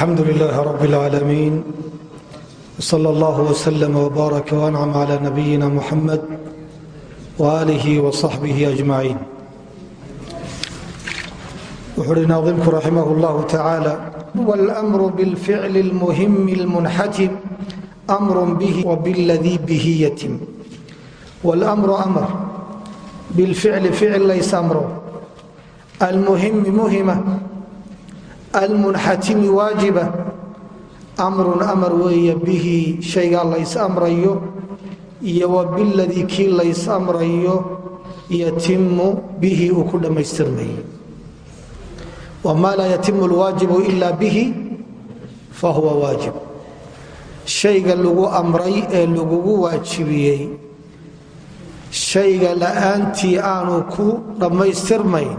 alxamdu lilaah rab اlcaalamiin wsala allah wslm wbaarak wancam cla nabiyina muxamed waalih wصaxbih ajmaciin wuxuu uhi naadimku raximah اllah tacaala wاlmru bاlficl اlmuhim اlmunxatim amr bih wbاladii bihi yatim wاlmru amr bilficli ficil lays amro almuhimi muhima almunxatimi waajiba amrun amar weeye bihi shaygaa lays amrayo iyo wa biladii kii lays amrayo yatimu bihi uu ku dhammaystirmayo wamaa laa yatimu lwaajibu ila bihi fahuwa waajib. Shayga lagu amray ee lagugu waajibiyey shayga la'aantii aanu ku dhammaystirmayn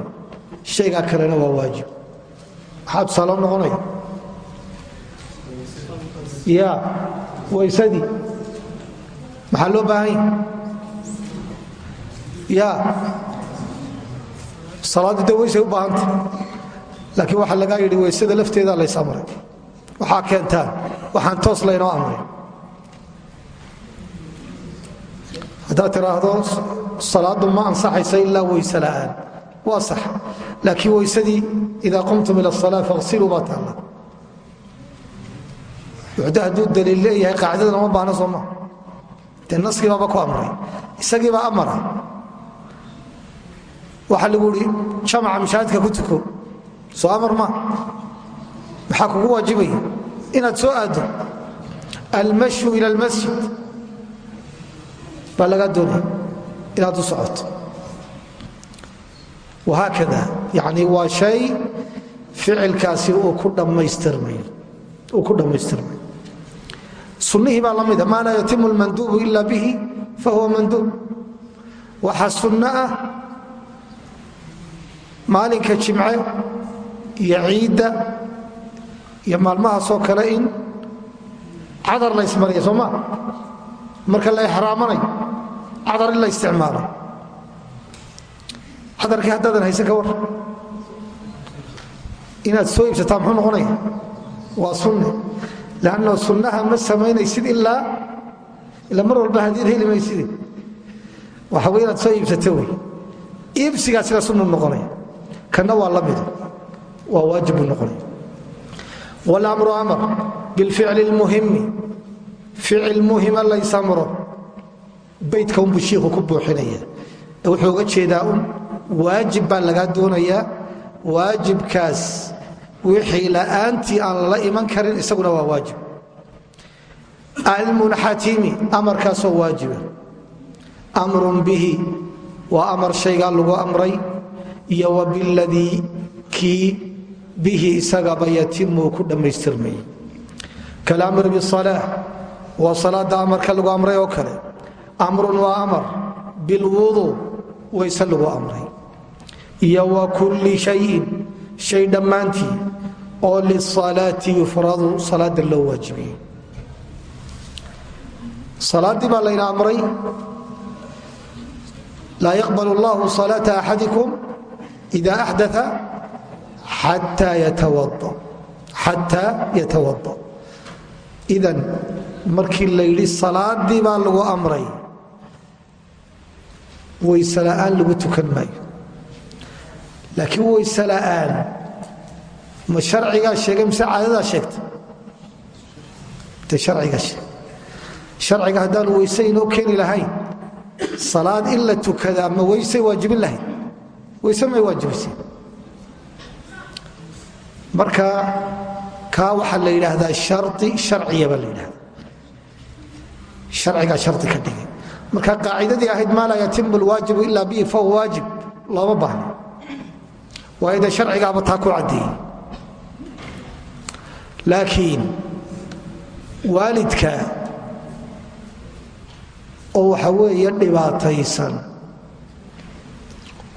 shaygaa kalena waa waajib maxaa tusaalo noqonaya ya waysadii maxaa loo baahan yahy ya. Salaaddii de waysay u baahanta laakiin waxaa lagaa yidhi waysada lafteeda lays amray. Waxaa keentaan waxaan toos laynoo amray. Haddaad tiraahdo salaaddu ma ansaxaysa ilaa weyse la'aan waa sax. Laakiin weysadii idaa qumtum ila salaa faqsiluu baa taalla. Wuxda hadduu daliil leeyahay qaacidadan uma baahna soo maa dee naskiibaaba ku amray. Isagiibaa amara. Waxaa lagu ihi jamaca mashaahidka ku tuko. Soo amar maa maxaa kugu waajibaya inaad soo aaddo almashyu ila almasjid. Baa lagaa doonaya inaad u socoto wahaakada yani waa shay ficilkaasi uu ku dhammaystirmayo sunnihii baa la mida maa laa yatimu lmanduubu ila bihi fahuwa manduub waxaa sunno ah maalinka jimce iyo ciidda iyo maalmahaasoo kale in cadar la ysmariya soo maa marka la exraamanayo cadar in la cadarkii haddaadan haysan ka war. Inaad soo iibsataa muxuu noqonaya? Waa sunne. Lanno sunnaha ma samaynaysid ilaa ila mar walba hadiyad heli mayside waxa wey inaad soo iibsata wey. Iibsigaasina sunnu noqonaya. Kanna waa la mido waa waajib noqonaya. Wاlamru amar bilficli اlmuhimi ficil muhima lays amro baydka unbuu shiiku ku buuxinaya. Wuxuu uga jeedaa un waajib baa lagaa doonayaa. Waajibkaas wixii la'aantii aan lala iman karin isaguna waa waajib. Almunxatimi amarkaasoo waajiba. Amrun bihi waa amar shaygaa lagu amray. Iyo wa biladii kii bihi isagaba yatimuu ku dhammaystirmay. Kalamr bisalaa waa salaada amarka lagu amray oo kale. Amrun waa amar bilwuduu wayse lagu amray iyo wa kulli shayin shay dhammaantii oo lisalaati yufradu salaada loo waajibiyey. Salaaddii baa layna amray laa yaqbal اllahu salaata axadikum ida axdaa xataa yatawada idan markii la yidhi salaaddii baa lagu amray wayse la'aan lagu tukan laakiin wayse la'aan ma harcigaa sheegay mise caadadaa sheegta de harcigaa sheeg harciga haddaanu weyse inoo keeni lahayn salaad in la tukadaa ma weysay waajibin lahayd weyse may waajibisay? Marka kaa waxaa la yidhaahdaa shari sharciya baa la yidhahda harcigaa shari ka dhigay. Marka qaacidadii ahayd maa laa lwaajibu ila bihi fahuwa waajib. Looma baahno waayo de sharcigaaba taa ku caddeeyey laakiin waalidka oo waxa weeye dhibaataysan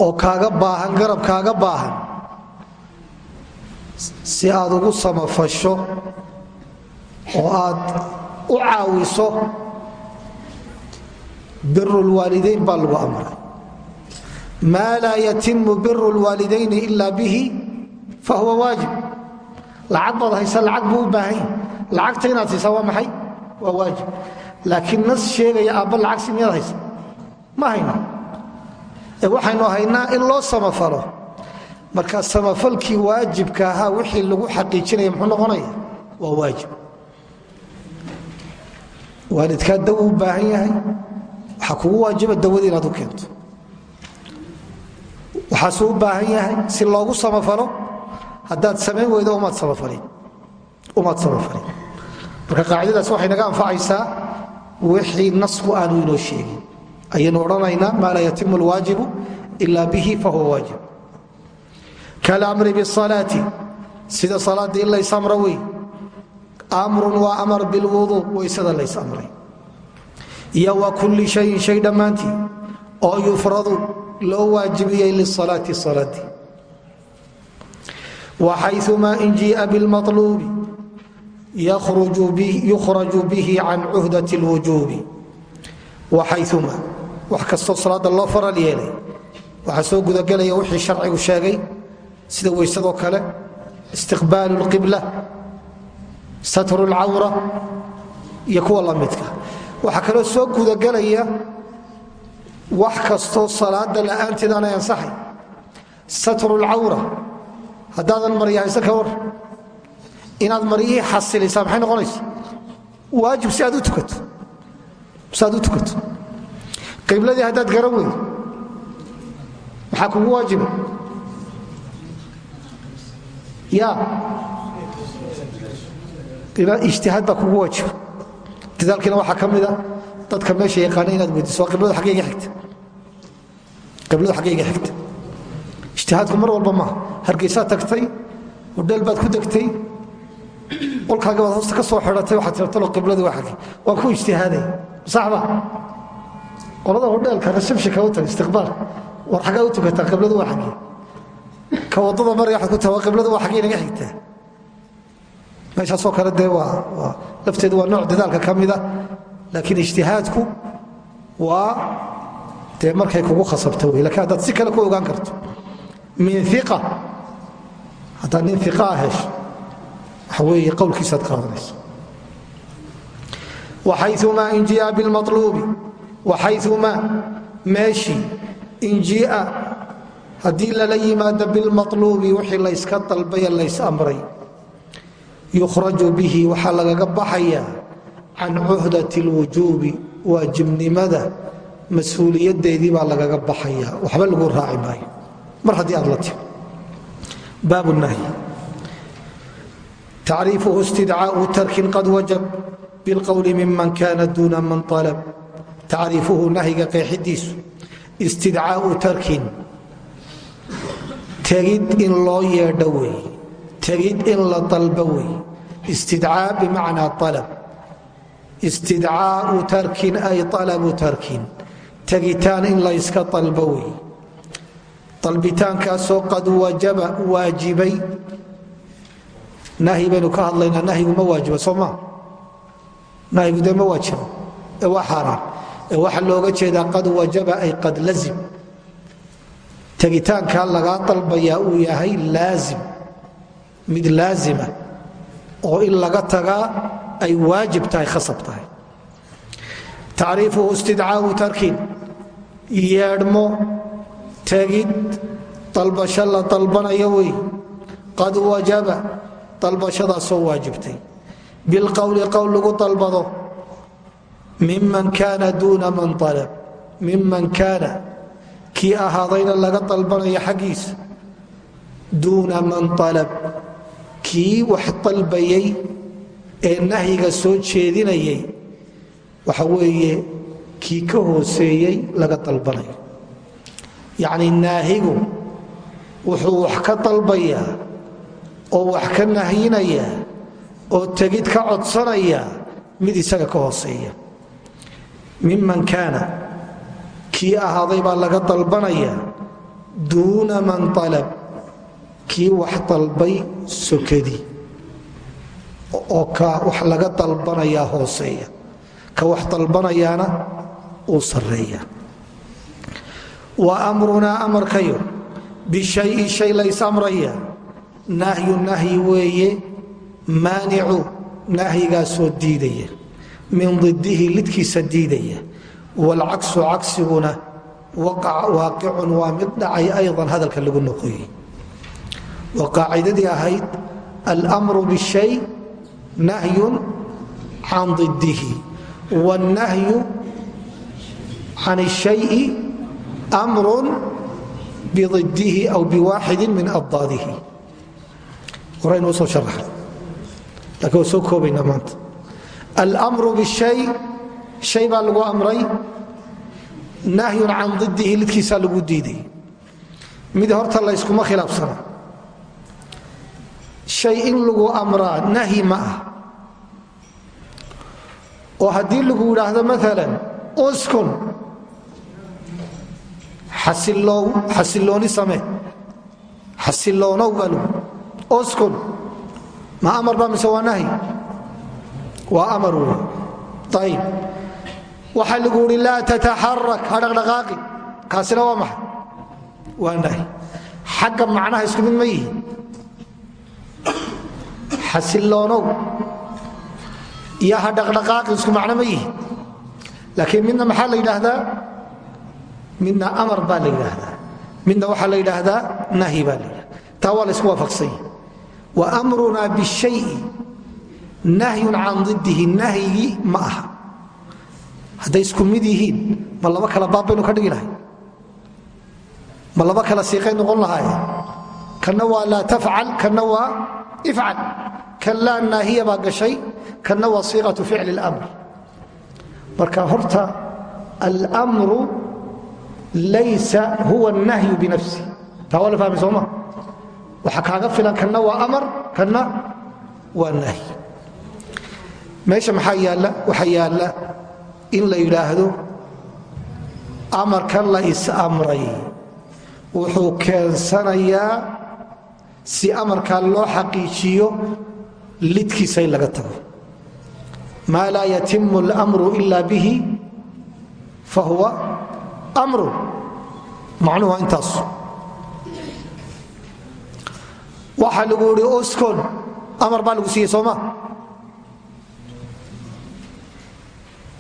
oo kaaga baahan garab kaaga baahan si aad ugu samafasho oo aad u caawiso biru lwaalidayn baa lagu amray maa laa yatimu biru lwaalidayni ila bihi fahuwa waajib. Lacag baad haysa lacag buu u baahanya lacagta inaad siisaa waa maxay? Waa waajib. Laakiin nas sheegaya aabba lacag si miyaad haysa. Ma hayno ee waxaynu haynaa in loo samafalo. Marka samafalkii waajibka ahaa wixii lagu xaqiijinaya muxuu noqonaya? Waa waajib. Waalidkaa daw u baahan yahay. Keento waxaasuu u baahan yahay si loogu samafalo. Haddaad samayn weydo umaad samafalin. Marka qaacidadaas waxay naga anfacaysaa wixii nasku aanu inoo sheegin. Ayaynu odhanaynaa maa laa yatimu alwaajibu ila bihi fahuwa waajib. Kalamri bisalaati. Sida salaadda in lays amro wey. Amrun waa amar bilwuduu waysada lays amray. Iyo wa kulli shayin shay dhammaantii. Oo yufradu loo waajibiyey lisalaati salaadii waxayumaa in jiia bilmaluubi yukhraju bihi can cuhdat lwujuubi. Waxayumaa wax kastoo salaada loo faral yeelay waxaa soo gudagelaya wixii sharcigu sheegay sida weysadoo kale istiqbaalu lqibla satru lcawra iyo kuwa lamidka waxaa kaloo soo gudagelaya wax kastoo salaada la'aanteed aanay ansaxay satru lcawra haddaadan maryahaysa ka war. Inaad maryihii xasilisaa maxay noqonaysa? Waajib si aad u tukato. Si aad u tukato. Qibladii haddaad garan weydo maxaa kugu waajiba ya ijtihaad baa kugu waajiba dadaalkiina waxaa ka mida dadka meesha yaqaana inaad weydiiso qibladu aggeyga xigta. Qibladu xaggeyga xigta. Ijtihaadku mar walba maaha hargeysaad tagtay hodheel baad ku degtay qolkaaga baad hoosta ka soo xidhatay waxaad tirtalo qibladu waa xagge waa ku ijtihaaday. Saxba qolada hodheelka receptionka u tag istiqbaal. War xaggaa u tukataa qibladu waa xaggee. Ka waddada maraya waxaad ku tahay waa qibladu waa xaggee inaga xigtaa. Meeshaasoo kale dee lafteedu waa nooc dadaalka ka mida laakiin ijtihaadku waa dee markay kugu khasabta wey lakiin haddaad si kale ku ogaan karto min iqa haddaad nin iqaa hesho waxa weeye qowlkiisaad qaadanayso. Waxayumaa in jia bilmaluubi waxayumaa meeshii in jia haddii lala yimaado bilmaluubi wixii layska dalbaye lays yukhraju bihi waxaa lagaga baxayaa can cuhdat اlwujuubi waajibnimada mas'uuliyadeedii baa lagaga baxaya. Waxba lagu raaci maayo. Mar haddii aad la timi baab nahyi. Tacriifuhu istidcaau tarkin qad wajab bilqowli miman kana duuna man alab tacriifuhu nahyiga qeexidiisu istidcaau tarkin. Tegid in loo yeedho wey. Tegid in la dalbo wey. Istidcaa bimacnaa alab istidcaau tarkin ay alabu tarkin. Tegitaan in layska dalbo wey. Dalbitaankaasoo qad wajaba waajibay. Nahyi baynu ka hadlaynaa nahyigu ma waajiba soo maa nahyigu dee ma waajibo ee waa xaaraan ee waxaa looga jeedaa qad wajaba ay qad lazim. Tegitaankaa lagaa dalbayaa uu yahay laazim. Mid laazima. Oo in laga tagaa ay waajib tahay khasab tahay. Tacriifuhu istidcaau tarkin yeedhmo tegid dalbasho la dalbanayo wey. Qad wajaba dalbashadaasoo waajibtay. Bilqowli qowl lagu dalbado. Miman kaana duuna man alab miman kaana. Kii ahaadayna laga dalbanayo xaggiisa duuna man alab kii wax dalbayay ee nahyiga soo jeedinayay waxa weeye kii ka hooseeyey laga dalbanayo yacni naahigu wuxuu wax ka dalbayaa oo wax ka nahyinayaa oo tegid ka codsanaya mid isaga ka hooseeya. Miman kaana kii ahaaday baa laga dalbanayaa duuna man alab kii wax dalbay sokadii oo ka wax laga dalbanayaa hooseeya. Ka wax dalbanayaana uu sarreeya. Wa amrunaa amarkayo bishayi shay lays amraya. Nahyu nahyi weeye maanicu nahyigaasoo diidaya. Min didihi lidkiisa diidaya. Waalcaksu cagsiguna waaqicun waa mid dhacay aydan hadalka lagu noqoyey. Waa qaacidadii ahayd almru bishay nahyun can didihi wاlnahyu can اshayi mrun bididihi aw biwaaxidi min addaadihi. Horaynuu soo sharaxay lakiin waa soo koobaynaa maanta. Almru bishay shay baa lagu amray nahyun can didihi lidkiisaa lagu diiday mid horta layskuma khilaafsana. Shay in lagu amraa nahyi ma ah oo haddii lagu yidhaahdo maalan uskun xasilooni samee xasiloonow baa lagu uskun ma amar ba mise waa nahyi waa amar wey ayib waxaa lagu dhaqdhaqaaqi. Kaasina waa maxay? Waa nahyi xagga macnaha isku mid ma yihi xasiloonow iyo ha dhaqdhaqaaqi isku macno ma yihi laakiin midna maxaa la yidhaahdaa? Midna amar baa la yidhaahdaa. Midna waxaa la yidhaahdaa? Nahyi baa la yidhahda taa waa la ysku waafaqsanya wa amrunaa bishayi nahyun can didihi nahyigii ma aha. Hadday isku mid yihiin ma laba kala baab baynu ka dhigi lahay. Ma laba kala siiqay noqon lahaayeen. Kanna waa laa tafcal kanna waa ifcal kan laa naahiya baa gashay kanna waa siiqatu ficli اlamr marka horta almru laysa huwa اnahyu binafsi taa waa la fahmay sooma waxa kaaga filan kanna waa amar kanna waa nahy meesha maxaa yaalla? Waxaa in la yidhaahdo amarkan la is-amray wuxuu keensanayaa si amarkaa loo xaqiijiyo lidkiisa in laga tago. Maa laa yatimu اlmru ila bihi fahuwa mru macnuhu waa intaas. Waxaa lagu ihi oskon amar baa lagu siiyey sooma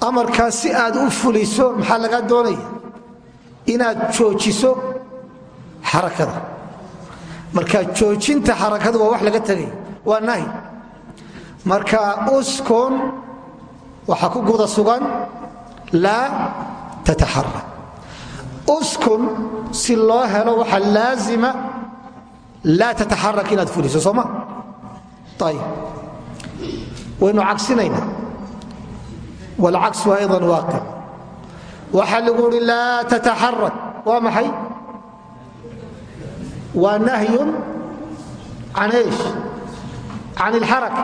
amarkaas si aad u fuliso maxaa lagaa doonaya? Inaad joojiso xarakada. Marka joojinta xarakadu waa wax laga tegay waa nahy marka uskon waxaa ku guda sugan laa tataxarak uskun si loo helo waxa laazima laa tataxarak inaad fuliso sooma ayib waynu cagsinaynaa wlcaksu ayضa waaqic waxaa lagu uhi laa tataxarak waa maxay? Waa nahyun can eesh can اlxaraka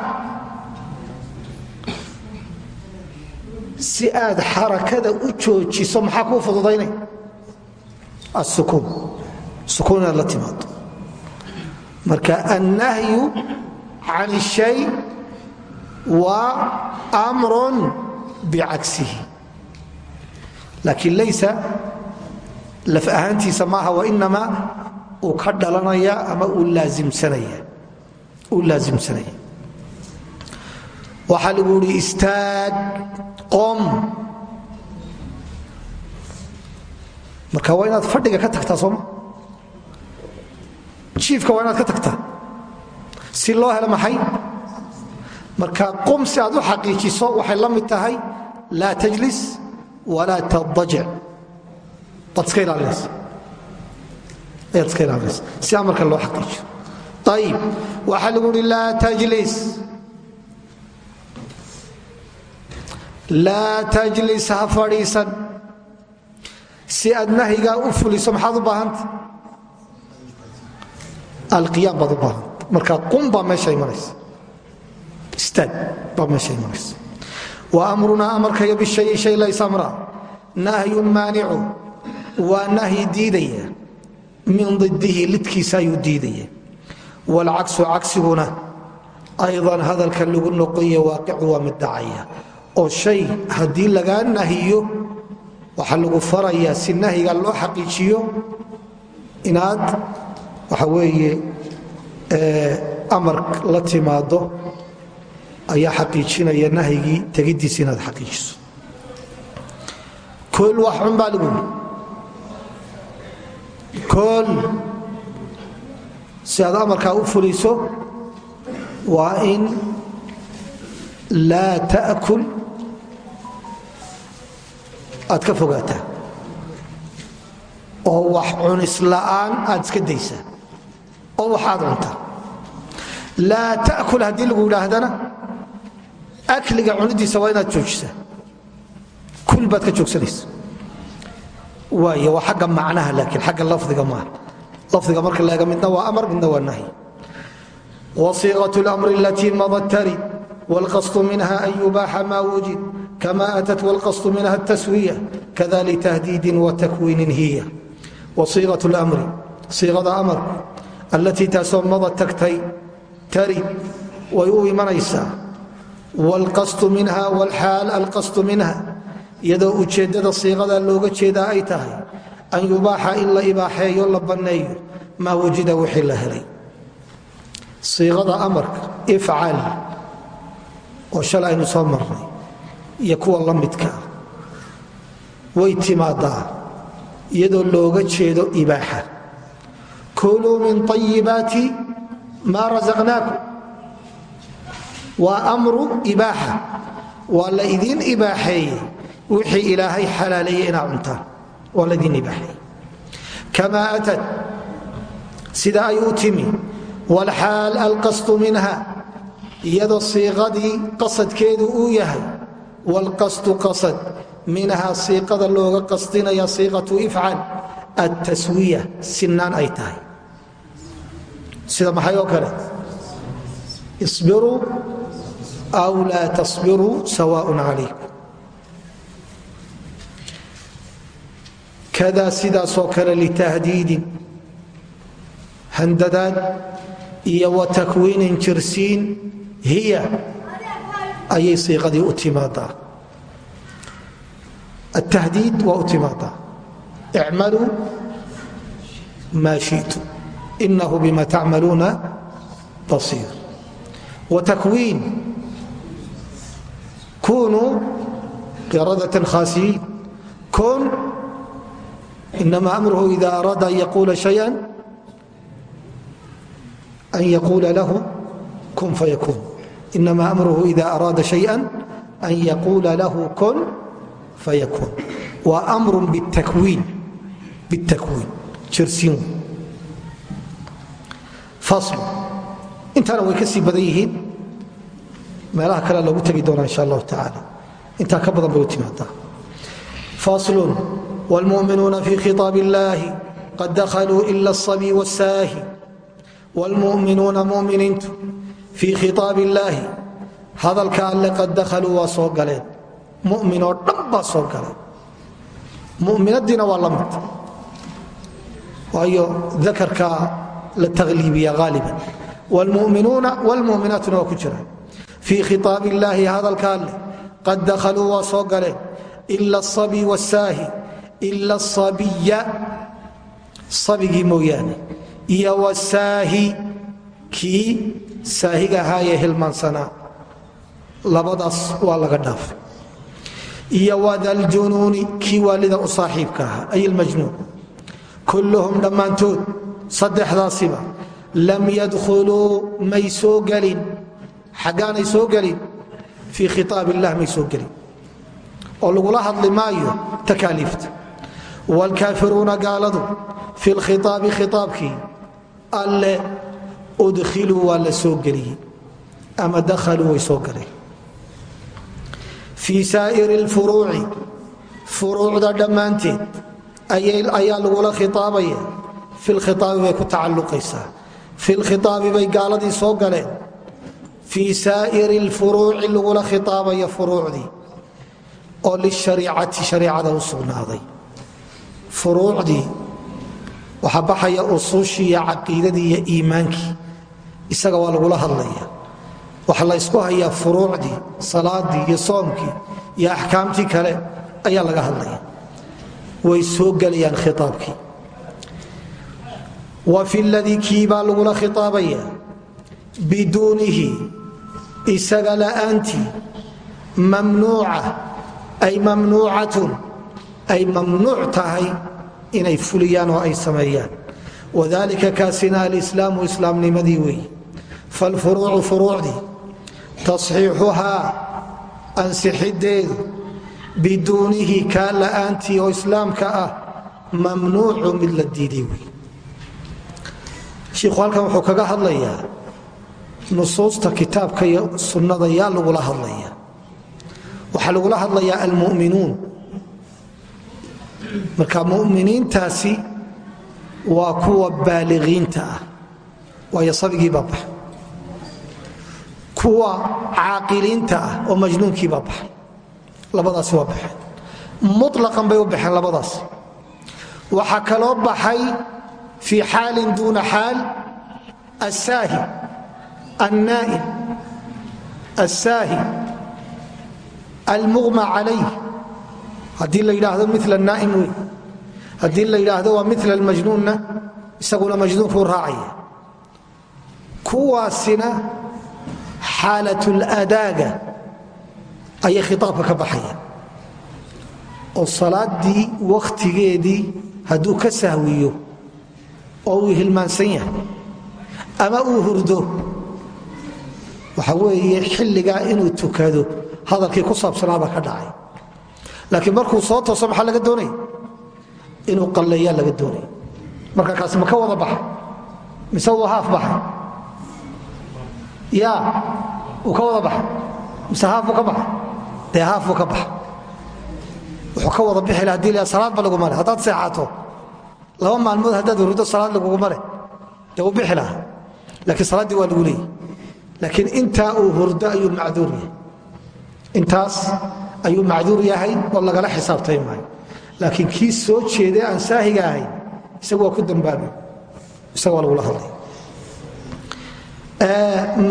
si aad xarakada u joojiso maxaa kuu fududaynay? Asukuun sukuun inaad la timaado marka annahyu can الshay waa amrun bicagsihi laakiin laysa laf ahaantiisa maaha wainamaa uu ka dhalanaya ama uu laaimsanaya waxaa lagu ihi istaag qom. Marka waa inaad fadhiga ka tagtaa sooma jiifka waa inaad ka tagtaa. Si loo helo maxay? Marka qum si aad u xaqiijiso waxay la mid tahay laa tajlis walaa tadajic baad iska ilaalinaysa ayaad iska si amarka loo xaqiijiyo ayib waxaa lagu tajlis laa tajlis ha fadhiisan si aad nahyigaa u fuliso maxaad u baahanta alqiyaam baad u baahanta marka qum baa meesha imanaysa istaag baa meesha imanaysa wa amrunaa amarkaya bishayi shay laysamra nahyun maanicu. Waa nahyi diidaya. Min didihi lidkiisa ayuu diidaya. Waalcaksu cagsiguna aydan hadalka lagu noqoya waaqicu waa mid oo shay haddii lagaa nahiyo waxaa lagu farayaa si nahyiga loo xaqiijiyo. Inaad waxa weeye amar la timaado ayaa xaqiijinaya nahyigii tegidiisa inaad xaqiijiso. Kool wax cun baa lagu yidhi. Kool si aad amarkaa u fuliso waa in laa ta'kul aad ka fogaataa oo wax cunisla'aan aad iska daysaa oo wax aad cuntaa laa ta'kul haddii lagu yidhaahdana akliga cunidiisa waa inaad joojisaa kul baad ka joogsanaysa waay waa agga macnaha laakiin agga lafdiga maaha lafdiga marka laega midna waa amar midna waa nahy wasiiqaة اlأmri اlatii madat tari wاlqasd minha an yubaaxa ma wujid kama atat wاlqasd minha الtaswiya kada litahdiidi watakwiinin hiya wasiiqaة اlmri siiqada amarku allatii taasoo madad tagtay tari way u imanaysaa wاlqasd minha wاlxaal alqasd minha iyadoo ujeeddada siiqada looga jeedaa ay tahay an yubaaxa in la ibaaxeeyo la banneeyo maa wujida wixii la helay siiqada amarka ifcal oo shal aynu soo marnay iyo kuwa la midkaa way timaadaa iyadoo looga jeedo ibaaxa. Kuluu min ayibaati maa rasaqnaakum waa amru ibaaxa. Waa la idiin ibaaxeeye wixii ilaahay xalaaleeyey inaa cuntaan waa ladin ibaaxay. Kamaa atad sida ay u timi. Wlxaal alqasdu minha iyadoo siiqadii qasadkeedu uu yahay wlqasdu qasad minhaa siiqada looga qasdinaya siiqatu ifcal attaswiya sinaan ay tahay sida maxay oo kale isbiruu aw laa tasbiruu sawaaء calaykum kada sidaasoo kale litahdiidin handadaad iyo wa jirsiin hiya ayay siiqadii u timaadaa. Atahdiid waa u timaadaa. Icmaluu maa shitu. Inahu bima tacmaluuna basiir. Wa takwiin. Kunuu qiradatan khaasiyiin kun inama amruhu ida araada an yaquula shaya an yaquula lahu kun fayakun inama amruhu ida araada shaya an yaquula lahu kun fayakun waa amru bitakwiin jirsiin fasl intaana way ka sii badan yihiin meelaha kale loogu tegi doonaa insha allahu tacaala intaa ka badan bay u timaadaa faslun wاlmuminuuna fi khiطaab اllahi qad dakhaluu ila الصabi wالsaahi wاlmuminuuna muminiintu fii khiaab illaahi hadalka alle qad dakhaluu waa soo galeen. Mumin oo dhan baa soo galeen. Muminadiina waa la mid. Waayo dakarka la taqliibiya aaliban wlmuminuuna wlmuminaatuna waa ku jiraan. Fii khiaab illaahi hadalka alle qad dakhaluu waa soo galeen. Ila asabi wasaahi ila asabiya sabigii mooyaane. Iyo wasaahi kii saahiga ahaayee hilmaansanaa labadaas waa laga dhaafay iyo wadaljunuuni kii waalida u saaxiibka ahaa ay kulluhum dhammaantood saddexdaasiba lam yadkhuluu may soo gelin xaggaanay soo gelin fii khiaab illah may soo gelin. Oo lagula hadli maayo takaaliifta. Wlkaafiruuna gaaladu fi lkhiaabi khiaabkii alle udkhiluu waa la soo geliyey ama dakhaluu way soo galeen. Fii saa'iri lfuruuci furuucda dhammaanteed ayaa lagula khiaabaya fi lkhiaabi bay ku tacalluqaysaa. Fi lkhiaabi bay gaaladii soo galeen. Fii saa'iri lfuruuci lagula khiaabaya furuucdii oo lishariicati shariicada u sugnaaday. Furuucdii waxaa baxaya usuushii iyo caqiidadii iyo iimaankii isaga waa lagula hadlaya. Waxa la ysku hayaa furuucdii salaadii iyo soomkii iyo axkaamtii kale ayaa laga hadlaya. Way soo gelayaan khiaabkii wa fi ladii kii lagula khiaabaya biduunihi isaga la'aantii mamnuuca ay mamnuucatun ay mamnuuc inay fuliyaan oo ay sameeyaan. Wadalika kaasina alislaamu islaamnimadii weeye falfuruucu furuucdii tasxiixuhaa ansixideedu biduunihi kaa la'aantii oo islaamka ah mamnuucu mid la diiday wey shiikhu halkan wuxuu kaga hadlayaa nusuusta kitaabka iyo sunnada yaa lagula hadlaya waxaa lagula hadlayaa almu'minuun marka muminiintaasi waa kuwa baaligiinta ah waayo sabigiibaa baxa kuwa caaqiliinta ah oo majnuunkiibaa baxa labadaasi waa baxeen mulaqan bay u baxeen labadaas. Waxaa kaloo baxay fii xaalin duuna xaal asaahi annaa'im assaahi almuqma calayh haddii la yidhaahdo mil naa'im wey haddii la yidhaahdo waa mil almajnuunna isaguna majnuunkuu raacaya. Kuwaasina xaalatladaaga ayay khitaabka ka baxaya oo salaadii wakhtigeedii hadduu ka sahwiyo oo uu hilmaansan yahay ama uu hurdo waxa weeye xilligaa inuu tukado hadalkii ku saabsanaabaa ka dhacay. Laakiin markuu soo tooso maxaa laga doonaya inuu qalleeyaa laga doonaya marka kaasi ma ka wada baxa mise haaf baxay ya uu ka wada baxay mise ka baxay dee ka baxa wuxuu ka wada bixi haddii la salaadba laguma le haddaad seexato laba maalmood haddaad hurdo salaad laguguma leh dee uu bixi laakiin salaaddii waa lagu leeyay. Laakiin intaa uu hurdo ayuu macduur yahay. Intaas ayuu macduur yahay oo lagala xisaabtay maayo. Laakiin kii soo jeeday aan saahiga ahayn isagu ku dambaabi isaga waa lagula hadlay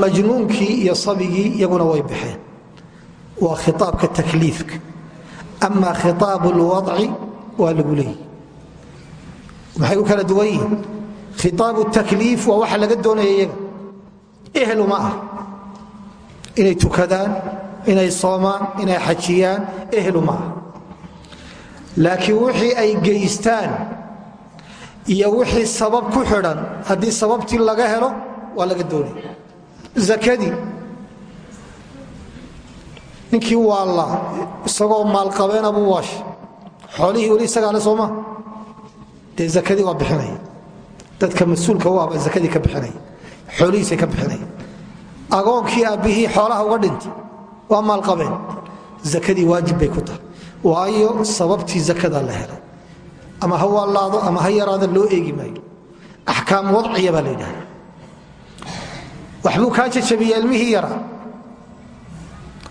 majnuunkii iyo sabigii iyaguna way baxeen. Waa khiaabka takliifka. Ama khiaab lwadci waa lagu leeyay maxay u kala duwan yihiin. Khiaab takliif waa laga doonaya iyaga. Ehluma ah. Inay tukadaan inay soomaan inay xajiyaan ehluma ah. Laakiin wixii ay geystaan iyo wixii sabab ku xidhan haddii sababtii laga helo waa laga doonaya akadii ninkii waalla isagoo maalqabeena buu waash. Xoolihii weli isagaale sooma dee akadii waa bixinaya dadka mas'uulka u ahba akadii ka bixinaya xoolihiisay ka bixinaya agoonkii aabbihii xoolaha uga dhintay waa maalqabeen. Akadii waajib bay ku tahay. Waayo sababtii zakadaa la helay. Ama ha waalaado ama ha yaraada loo eegi maayo. Axkaam wadciya baa la yidhahda waxbuu kaa jajabiya ilmihii yaraa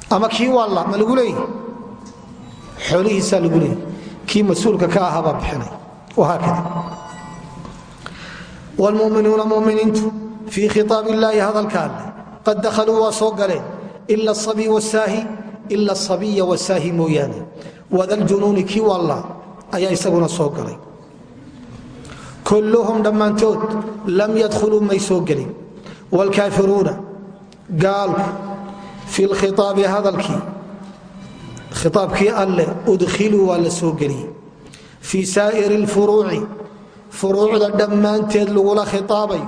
ama kii waalla ma lagu leeyahy xoolihiisaa lagu leeyahy kii mas'uulka ka ahaabaa bixinay. Haakada wlmuminuuna muminiintu fii khiaab illaahi hadalka alleh qad dakhaluu waa soo galeen. Ila asabiy wasaahi mooyaane. Wadaljunuuni kii waalla ayaa isaguna soo kulluhum dhammaantood lam yadkhuluu may soo gelin wlkaafiruuna gaalku fi lkhiaabi hadalkii khiaabkii alleh udkhiluu waa la soo geliyey fii saa'iri lfuruuci furuucda dhammaanteed lagula khitaabayo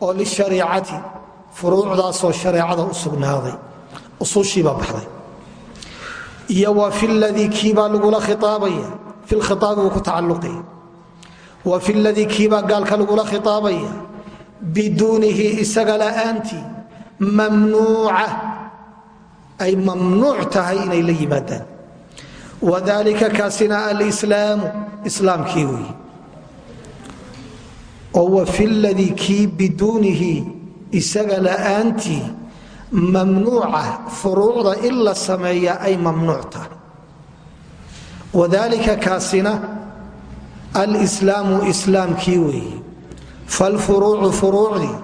oo lishariicati furuucdaasoo shareecada u sugnaaday usushiibaa baxday iyo wa fi ladii kiibaa lagula khiaabaya fi lkhiaabi wuu ku tacalluqaya wa fi ladii kiibaa gaalka lagula biduunihi isaga la'aantii mamnuuca ay mamnuuc tahay inay la yimaadaan. Wadalika kaasina alislaamu islaamkii wey oo fi ladii kii biduunihi isaga la'aantii mamnuuca furuucda in la sameeya ay mamnuuc tahay. Wadalika kaasina alslaamu islaamkii weeye falfuruucu furuucdii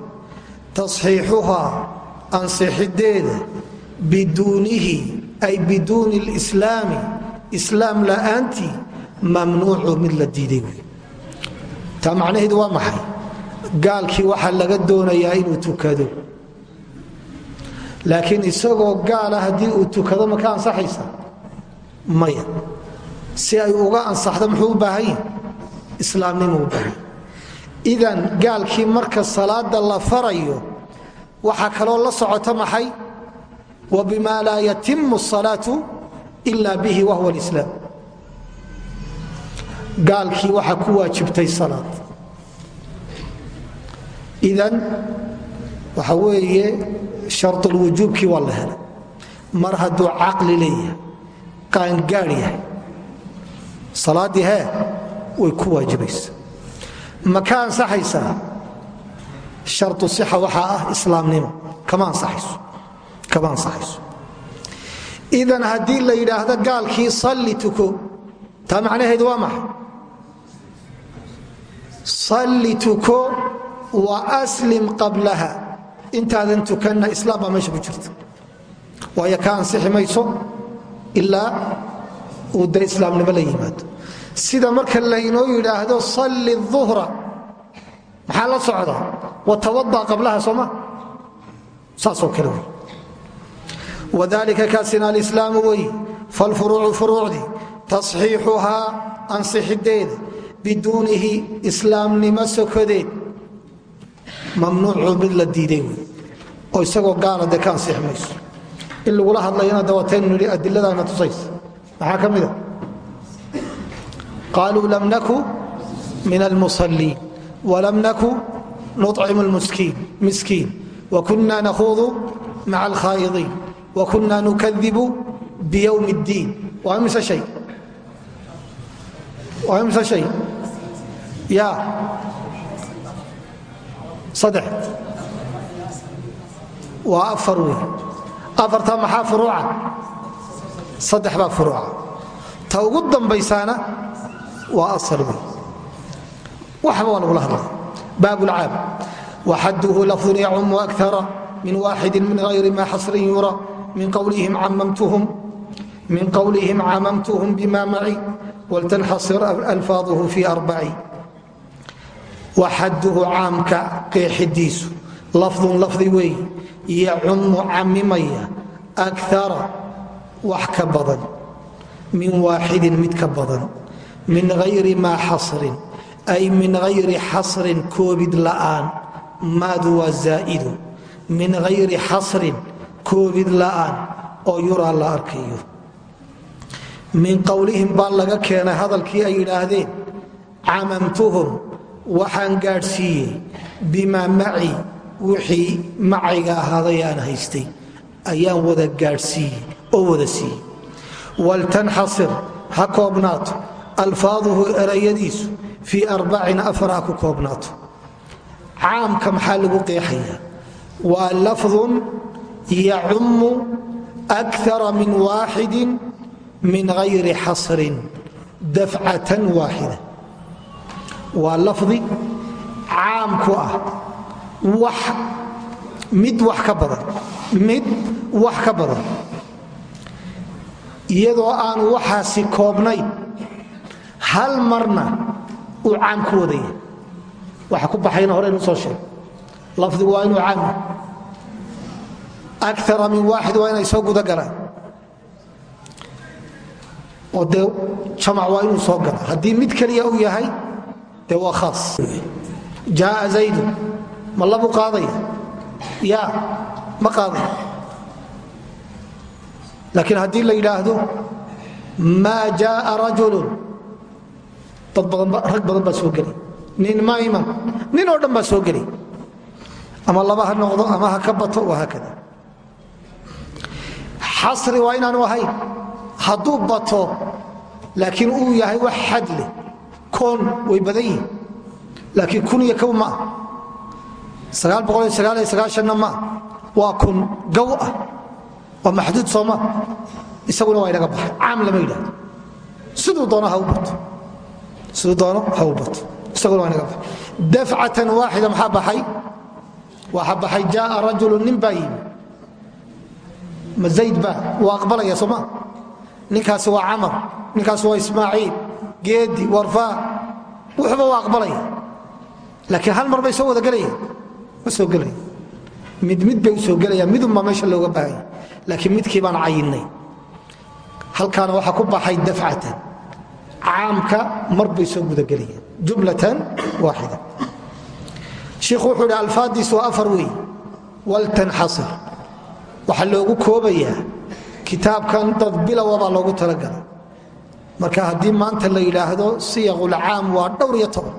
tasxiixuhaa ansixideeda biduunihi ay biduuni lislaami islaam la'aantii mamnuucu mid la diiday wey taa macnaheedu waa maxay gaalkii waxaa laga doonayaa inuu tukado laakiin isagoo gaala haddii uu tukado ma ka ansaxaysa maya si ay uga ansaxdo muxuu u baahan baahan idan gaalkii marka salaada la farayo waxaa kaloo la socota maxay? Wa bima laa yatimu asalaatu ila bihi wahuwa lislaam gaalkii waxaa ku waajibtay salaad. Idan waxa weeye sharulwujuubkii waa la helay. Mar hadduu caqli leeyahay qaangaadh yahay salaaddii hee way ku waajibaysa ma ka ansaxaysaa sharطu sixa waxaa ah islaamnimo. Kama ansaxayso idan haddii la yidhaahdo gaalkii salli tuko taa macnaheedu waa maxay? Salli tuko wa aslim qablaha. Intaadan tukanna islaam baa meesha ku jirta. Waayo ka ansixi mayso ilaa uu da islaamnimo la yimaado sida marka laynoo yidhaahdo salli uhra maxaa la socda? Watawada qablaha sooma saasoo kale wey wadalika kaasina alislaamu wey falfuruucu furuucdii tasxiixuhaa ansixideeda biduunihi islaamnimo sokodeed. Mamnuucu mid la diiday wey oo isagoo gaala ka ansixi mayso in lagula hadlayana dawataynu nidhi adiladaana tusaysa maxaa ka qaaluu lam naku min almusaliin walam naku nucimu miskiin wakuna nakhuudu maca alkhaa'idiin wakuna nukadibu biyowm اddiin waa mise hay waa mise shay ya saddex waa afar wey afartaa maxaa furuuca saddex baa furuuca ta ugu dambaysaana waa waxba waa lagula hadlaya baab lcaam waxaduhu lafdun yacumu akara min waaxidi min hayri ma xasrin yura. Min qwlihim camamtuhum bima maci. Waltanxasir alfaaduhu fi arbaci waxaduhu caamka qeexidiisu. Lafdun lafdi wey. Yacumu camimaya akara wax ka badan. Min waaxidin mid ka badan min hayri maa xasrin ay min hayri xasrin koobid la'aan maadu waa zaa'idu. Min hayri xasrin koobid la'aan oo yuraa la arkayo. Min qowlihim baa laga keenay hadalkii ay yidhaahdeen camamtuhum waxaan gaadhsiiyey bimaa maci wixii macayga ahaaday aan haystay. Ayaan wada gaadhsiiyey oo wada siiyey. Waltanxasir ha koobnaato alfaaduhu erayadiisu fii arbacin afar ha ku koobnaato. Caamka maxaa lagu qeexayaa waa lafdun yacummu akara min waaxidin min hayri xasrin dafcatan waaxida waa lafdi caam ku ah wax mid wax ka badan mid wax ka badan. Iyadoo aanu waxaasi koobnayn hal marna uu caam ku wadaya waxa ku baxayna hore inu soo sheeg lafdigu waa inuu caam akara min waaxid waa inay soo guda galaan. Oo dee jamac waa inuu soo gala haddii mid keliya uu yahay dee waa khaas. Jaaa zaydu. Ma labu qaadaya? Ya ma qaadaya. Laakiin haddii la yidhaahdo maa jaaa rajulun dad rag badan baa soo gelay nin ma iman nin oo dhan baa soo gelay ama laba ha noqdo ama ha ka bato wahaakada xasri waa inaanu ahayn hadduu bato laakiin uu yahay wax xad leh. Koon way badan yihiin laakiin kun iyo kow ma ah. Na maa waa kun gaw ah. Waa maxduud sooma isaguna waa inaga baxay caam lama yidhahdo siduu doono ha u bato siduu doono? Ha u bato isaguna waa inaga baxay dafcatan waaxida maxaa baxay? Waxa baxay jaaa rajulu nin baa yimi waa aqbalaya sooma waa ismaaciil geedi warfaa wuxuba waa aqbalaya. Laakiin hal mar bay soo wada gelaya ma soo gelaya mid mid bay u soo gelayaan. Midunbaa meesha looga baahanya laakiin midkii baan cayinay halkaana waxaa ku baxay dafcatan caamka mar bay soo gudagelayaan. Jumlatan waaxida. Shiikhu wuxuu idhi alfaadiis waa afar wey waltanxasir waxaa loogu koobayaa kitaabkan dad bilowa baa loogu talagalay. Marka haddii maanta la yidhaahdo siyaqulcaam waa dhowr iyo toban.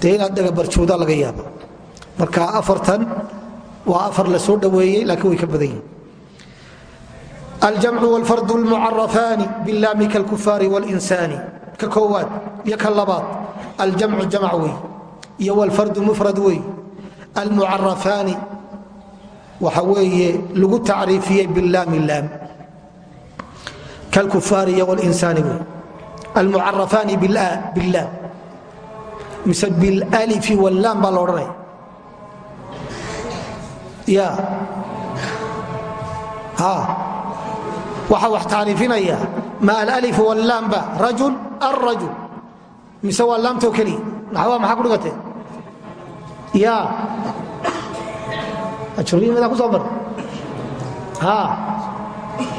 Dee inaad dhagabarjooda laga yaaba marka afartan waa afar la soo dhoweeyey laakiin way ka badan yihiin aljamcu wlfardu lmucarafaani bilaami kalkufaari wlinsaani ka koowaad iyo ka labaad aljamcu jamc wey iyo wlfardu mufrad wey almucarafaani waxa weeye lagu tacriifiyey bilaami laam kalkufaari iyo wlinsaani wey almucarafaani bilaam mise bilalifi wallaam baa la odhanaya ya waxaa wax taariifinaya ma alif wاllaamba rajul arajul mise waa laamtoo keliya naxwaa maxaa ku dhigatee ya. Ajuriya midaa ku soo mar.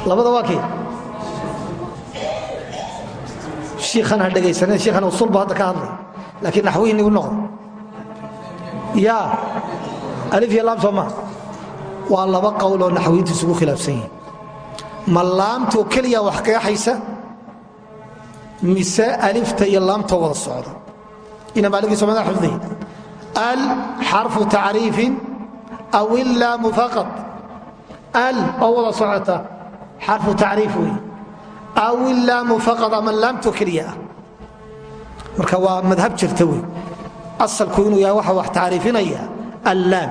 Labada waa kee? Shiikhan ha dhegaysanen shiikhan usulba hadda ka hadlay. Laakiin naxwihi nigu noqdo. Ya. Alif iyo laam soo maa waa laba qowloo naxwiintu isugu khilaafsan yihiin ma laamtoo keliya wax qeexaysa mise alifta iyo laamtoo wada socda inamaaligii xifdiy al xarfu tacriifin aw illaamu faqad al oo wada socota xarfu aw illaamu faqad ama laamtoo keliya. Marka waa madhab jirta wey asalku inuu yahay waxa wax tacriifinaya allaam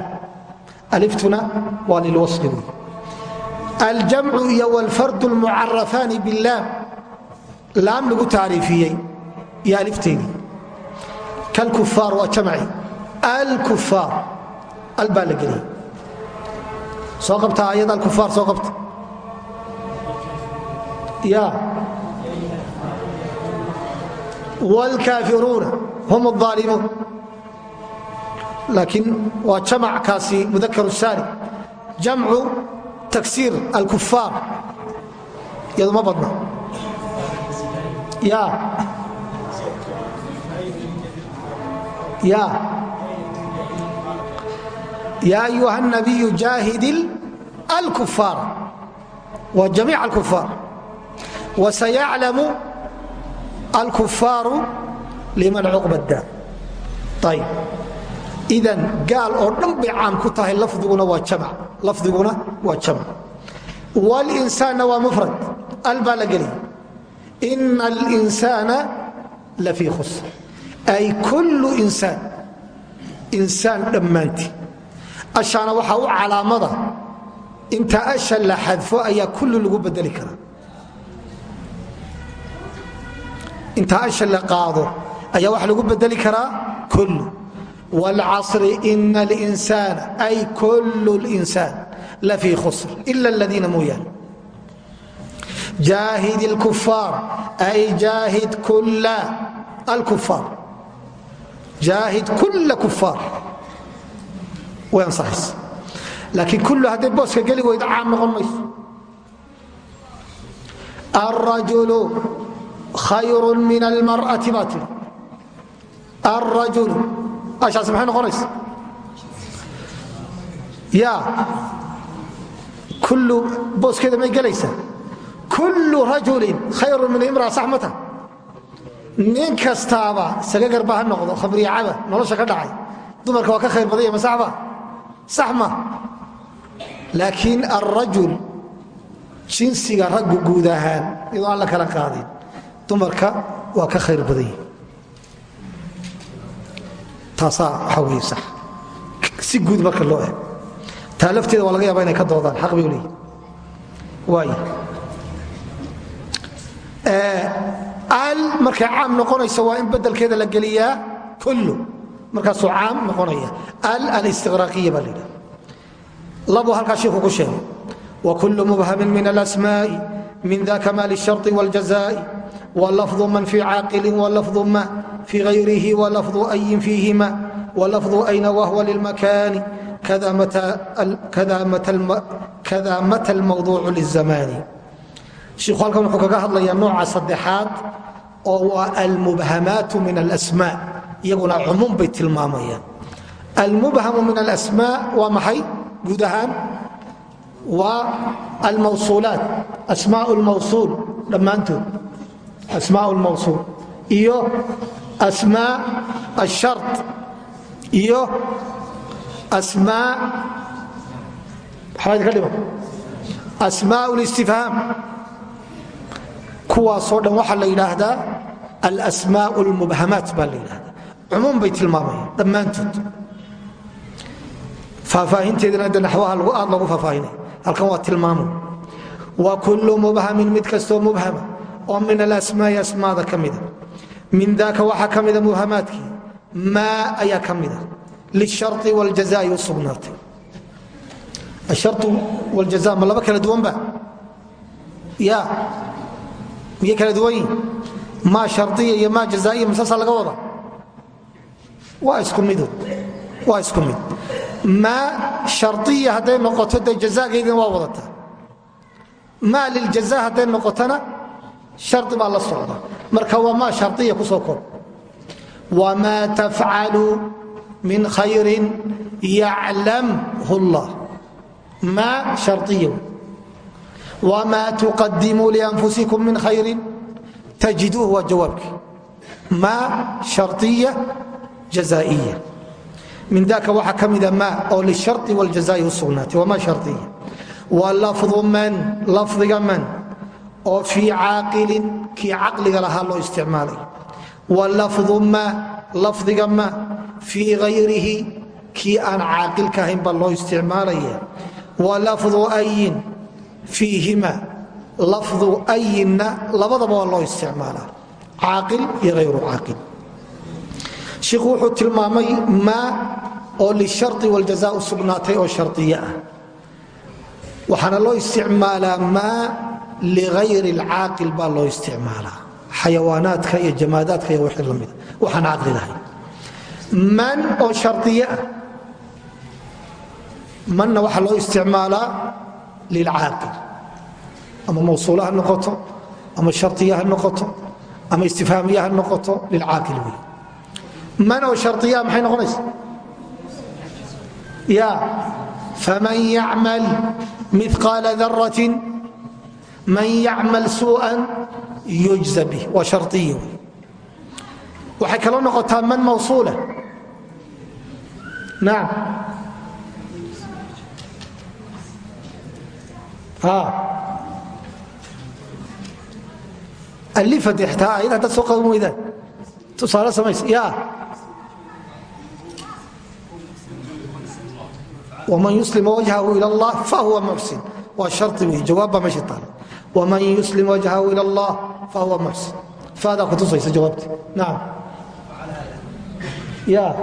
aliftuna waa lilwasli wey aljamcu iyo wlfardu lmucarafaani bilaam laam lagu taariifiyey iyo alifteedii kalkufaar waa jamci alkufaar al baa la geliyey soo qabta ayad alkufaar soo qabta ya wlkaafiruuna hum اaalimuun laakiin waa jamackaasi mudakar saali jamcu taksiir alkufaar iyadu ma badna ya ya ya ayuha الnabiyu jaahid alkufaar wa jamiic alkufaar wasayaclamu alkufaaru liman cuqba daar ayb idan gaal oo dhan bay caam ku tahay lafdiguna waa jamc lafdiguna waa mufrad. Al baa la geliya ina اlinsaana lafii khusr. Ay kullu insaan insaan dhammaantii ashaana waxaa u calaamada inta asha la xadfo ayaa kullu lagu bedeli karaa. Inta asha la qaado ayaa waxa lagu bedeli karaa kullu wاlcasri ina اlinsaana ay kullu اlinsaan lafii khusr ila اladiina mooyaane jaahid اlkufaar ay jaahid kula alkufaar jaahid kula kufaar way ansaxaysa laakiin kullu hadday booska geli weydo caam noqon mayso alrajulu khayru min almar'ati baa tiri alrajulu ashaas maxay noqonaysa ya kullu booskeeda may gelaysaa kullu rajulin khayru min imraa sax ma nin kastaaba sagagarba ha noqdo khamriyacaba nolosha ka dhacay dumarka waa ka khayr badanya ma saxba sax ma laakiin jinsiga raggu guud ahaan iyadoo aan la kala qaadin dumarka waa ka khayr badanya taasaa waxaa wey sax si guud marka loo eg taa lafteeda waa laga yaaba inay ka doodaan xaq bay leeyihin waay al markay caam noqonayso waa in bedelkeeda la geliyaa kullu markaasuu caam noqonaya al alistiqraaqiya baa la yidhaha labuu halkaa shiiku ku sheegay wakulu mubhamin min alasmaa'i min daka ma lishari wاljazaa'i walafظu man fii caaqilin walafظu ma fii hayrihi walafظu ayin fiihima walafظu ayna wahwa lilmakaani kada mata almawduucu lizamaani shiku halkan wuxuu kaga hadlayaa nooca saddexaad oo waa almubhamaatu min alasmaa iyaguna cumuum bay tilmaamayaan almubhamu min alasmaa waa maxay guud ahaan waa almawsuulaat asmaa lmawsuul dhammaantood asmaa lmawsuul iyo asmaa ashar iyo asmaa maxaa ka dhiman asmaa listifhaam kuwaasoo dhan waxaa la yidhaahdaa alasmaa lmubhamaat baa la yidhahdaa cumuum bay tilmaamayaan dhammaantood faahfaahinteedina de naxwaha aad loogu faahfaahinay halkan waa tilmaamo wa kullu mubhamin mid kastoo mubhama oo min alasmaai asmaada ka min daaka waxaa ka mida mubhamaadkii maa ayaa ka mida lishari wاljazai u sugnaatay ashari wاljaza ma laba kala duwanba ya miyay kala duwan maa shariya iyo maa jazaiya masaasaa laga wada waa isku midu waa isku mid maa shariya hadday noqoto dee jazaageydina waa wadataa maa liljaza hadday noqotona shari baa la socda. Marka waa maa shariya ku soo kor. Wmaa tafcalu min khayrin yaclamhu llah maa shariya wma tuqadimuu lianfusikum min khayri tajiduuh waa jawaabkii maa shariya jazaiya min daka waxaa ka mida maa oo lishari wاljazai u sugnaatay wama shariya wa lafdu man lafdiga man oo fii caaqilin kii caqliga lahaa loo isticmaalay. Wa lafdu ma lafdiga ma fii hayrihi kii aan caaqilka ahayn loo isticmaalaya. Wa lafdu ayin fiihima lafdu ayinna labadaba waa loo isticmaalaa. Caaqil iyo hayru caaqil. Shiikhu wuxuu tilmaamay maa oo lishari waljaza u sugnaatay oo shariye ah. Waxaana loo isticmaalaa maa ligayri alcaaqil baa loo isticmaalaa xayawaanaadka iyo jamaadaadka iyo wixii lamida waxaan caqli lahayn man oo shariye ah manna waxaa loo isticmaalaa lilcaaqil ama mawsuula ha noqoto ama shariya ha noqoto ama istifhaamiya ha noqoto lilcaaqil wey man oo shariya maxay noqonaysa ya faman yacmal miqaala daratin man yacmal suu'an yujza bih. Waa shariya wey waxay kaloo noqotaa man mawsuula. Naam. Alifade xitaa ayad haddaad soo qaban weydaan. Tusaale samays ya. Waman yuslima wajhahu ila allah fahuwa muxsin waa shari wey jawaab baa meesha taala waman yuslim wajhahu ila allah fahuwa muxsin faadaa kutusaysa jawaabti naam ya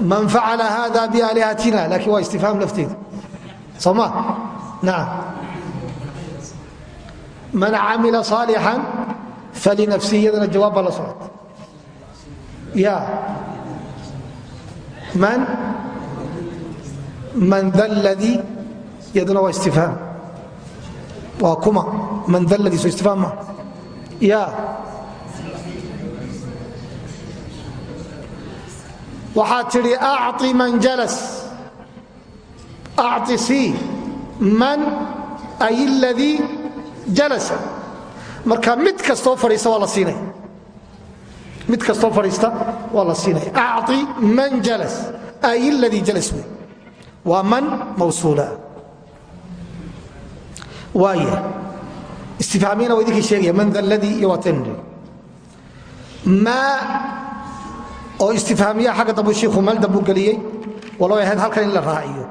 man facala hada biaalihatina laakiin waa istifhaam lafteedu soo ma man camila صaalixan falinafsi iyadana jawaab baa la socota ya man man da ladii iyaduna waa istifhaam waa kuma. Mandaladiisu istifaam ma. Ya. Waxaad tidhi aci man jalas. Aci sii man ay اladii jalasa. Marka mid kastoo fadhiista waa la mid kastoo fadhiista waa la siinaya man jalas. Ay اladii jalas. Wey man mawsuula waaya istifhaamiyana waa idinkii sheegaya man da ladii iyo waa tanri maa oo istifhaamiyaha xagga dambu shiikhu meel dambu geliyey walow ahayd halkan in la raaciyo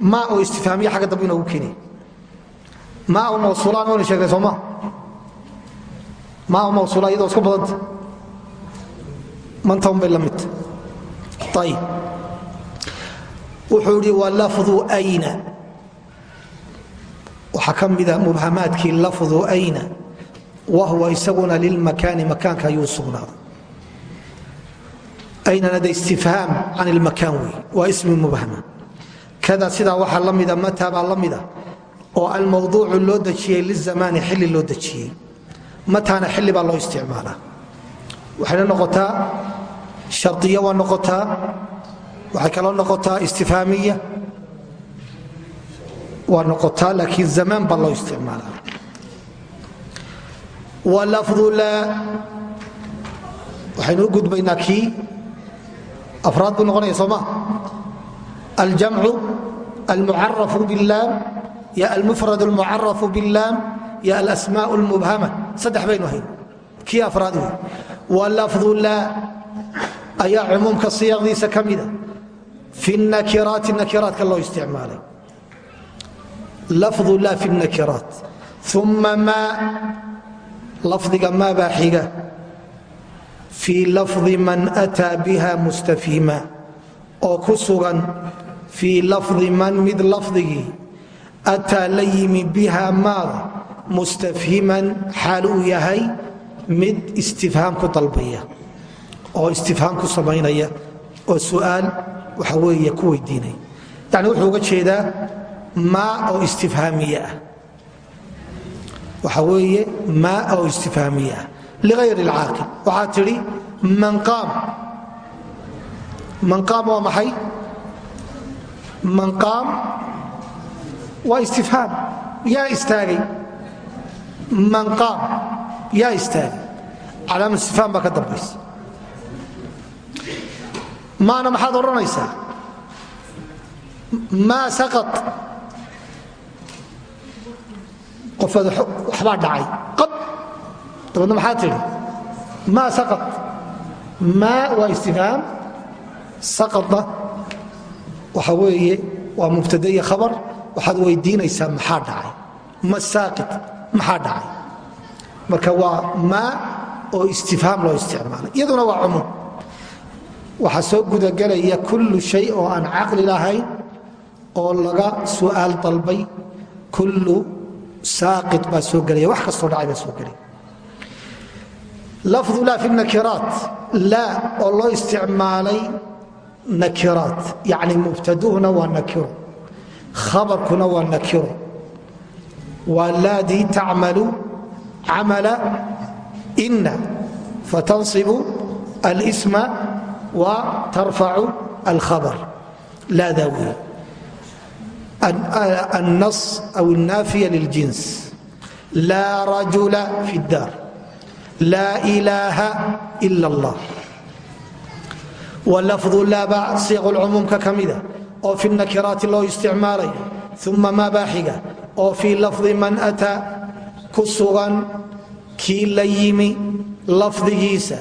ma oo istifhaamiya agga dambe inoogu keenay. Ma mawsuulaan waynu sheegnay sooma ma? Mawsuula iyadoo isku badanta? Manta un bay la midta ayib wuxuu idhi ayna waxaa ka mida mubhamaadkii lafdu ayna wahuwa isaguna lilmakaani makaanka ayuu sugnaaday. Aynanada istifhaam can ilmakaan wey waa ismi mubhama. Kada sidaa waxaa la mida mataa baa la mida oo almawduucu loo dejiyey lizamaani xilli loo dejiyey. Mataana xilli baa loo isticmaalaa. Waxayna noqotaa shariya waa noqotaa waxay kaloo noqotaa istifhaamiya waa noqotaa laakiin zamaan baa loo isticmaalaa. Wa lafdu laa waxaynu u gudbaynaa kii afraad buu noqonaya sooma aljamcu almucarafu billaam ya almufrad almucarafu billaam ya alasmaa almubhama saddex baynu ahayn. Kii afraad wey wa lafdu laa ayaa cumuumka siyaaqdiisa ka mida fi nakiraati nakiraadka loo isticmaalay lafdu laa fi nakiraat. Uma maa lafdiga maa baa xiga. Fii lafdi man ataa biha mustafhima oo ku sugan fii lafdi man mid lafdigii ataa la yimi biha maada mustafhiman xaal uu yahay mid istifhaam ku dalbaya oo istifhaam ku samaynaya oo su'aal waxa weeye ku weydiinaya yani wuxuu uga jeedaa maa oo istifhaamiye ah. Weeye maa oo istifhaamiye ah. Liayr اlcaaqil waxaa tidhi manqaam manqaam waa maxay? Manqaam waa istifhaam. Yaa istaagay. Manqaam yaa istaagay. Calaama istifhaam baa ka dambaysa. Maana maxaad odhanaysaa? Maa saqad qofaad waxbaa dhacay. Qab dabeedna maxaa tidhi? Maa saqad maa waa istifhaam saqadna waxa weeye waa mubtada iyo khabar. Waxaad weydiinaysaa maxaa dhacay. Ma saaqid maxaa dhacay? Marka waa maa oo istifhaam loo isticmaalay. Iyaduna waa cumuum. Waxaa soo gudagelaya kullu shay oo aan caqli lahayn oo laga su'aal dalbay kullu saaqid baa soo gelaya wax kastoo dhacay baa soo gelaya. Lafdu laa fi nakiraat laa oo loo isticmaalay nakiraat. Yacni mubtaduhuna waa nakiro khabarkuna waa nakiro. Waa laadii tacmalu camala ina fatansibu alsma wa tarfacu alkhabar laadaa weeye النص أو النافية للجنس لا رجل في الدار لا إله إلا الله ولفظ laaba siiq cumuumka ka mida oo fi nakiraati loo isticmaalayo uma maa baaxiga oo fii lafdi man ataa ku sugan kii la yimi lafdigiisa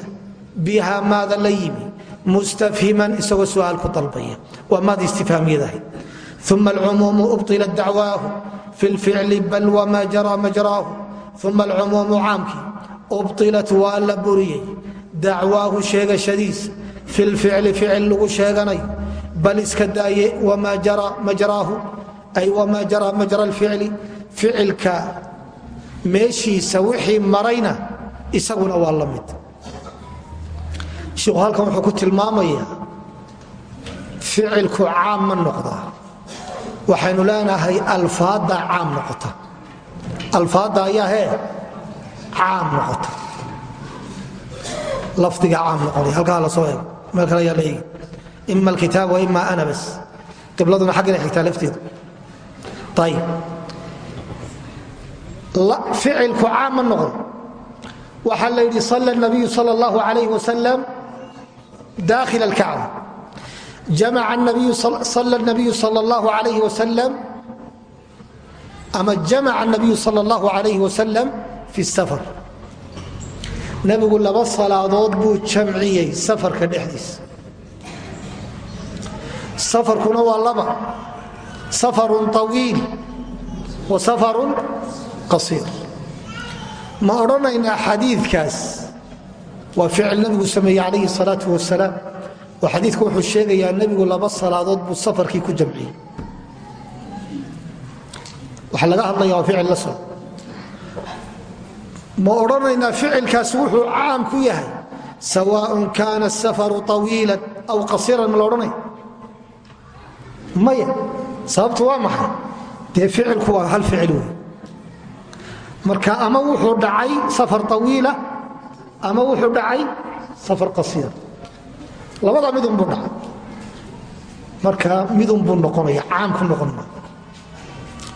biha maada la yimi mustafhiman isagoo su'aal ku dalbaya waa maada istifhaamiyadahay uma alcumuumu ubطila dacwaahu fi lficli bal wma jara majraahu uma alcumuumu caamkii ubطilat waa la buriyey dacwaahu sheegashadiisa fi lficli ficil lagu sheeganayo bal iska daaye wmaa jara majraahu ay wmaa jara majra lficli ficilka meeshiisa wixii marayna isaguna waa la mid shiku halkan wuxuu ku tilmaamaya ficilku waxaynu leenahay alfaadda caam noqota. Alfaadda ayaa hee caam noqota. Lafdiga caam noqonay halkaa la soo eego. Meel kale ayaa la eegi. Ima alkitaab wa ana bas. Qibladuna xaggana xigtaa lafteedu. Ayib ficilku caam ma noqdo waxaa la yidhi sala nabiyu sal اllahu alayh wasalam dakhil اlkacba sala nabiyu sal اllahu alayh wasalam ama jamaca nabiyu sal اllahu alayh wasalam fi safar nebigu laba salaadood buu jamciyey safarka dhexdiisa safarkuna waa laba safarun طawiil wa safarun qasiir ma odhanaynaa xadiikaas waa ficil nabigu sameeyey calayhi الsalaaةu wasalaam oo xadiika wuxuu sheegayaa nebigu laba salaadood buu safarkii ku jamciyey waxaa laga hadlaya waa ficil la soo ma odhanaynaa ficilkaas wuxuu caam ku yahay sawaaء kaana asafaru طawiila aw qasiiran ma la odhanay maya sababtu waa maxay dee ficilku waa hal ficil wey marka ama wuxuu dhacay safar طawiila ama wuxuu dhacay safar qasiir labada midunbuu dhacay. Marka midunbuu noqonaya caam ku noqon maayo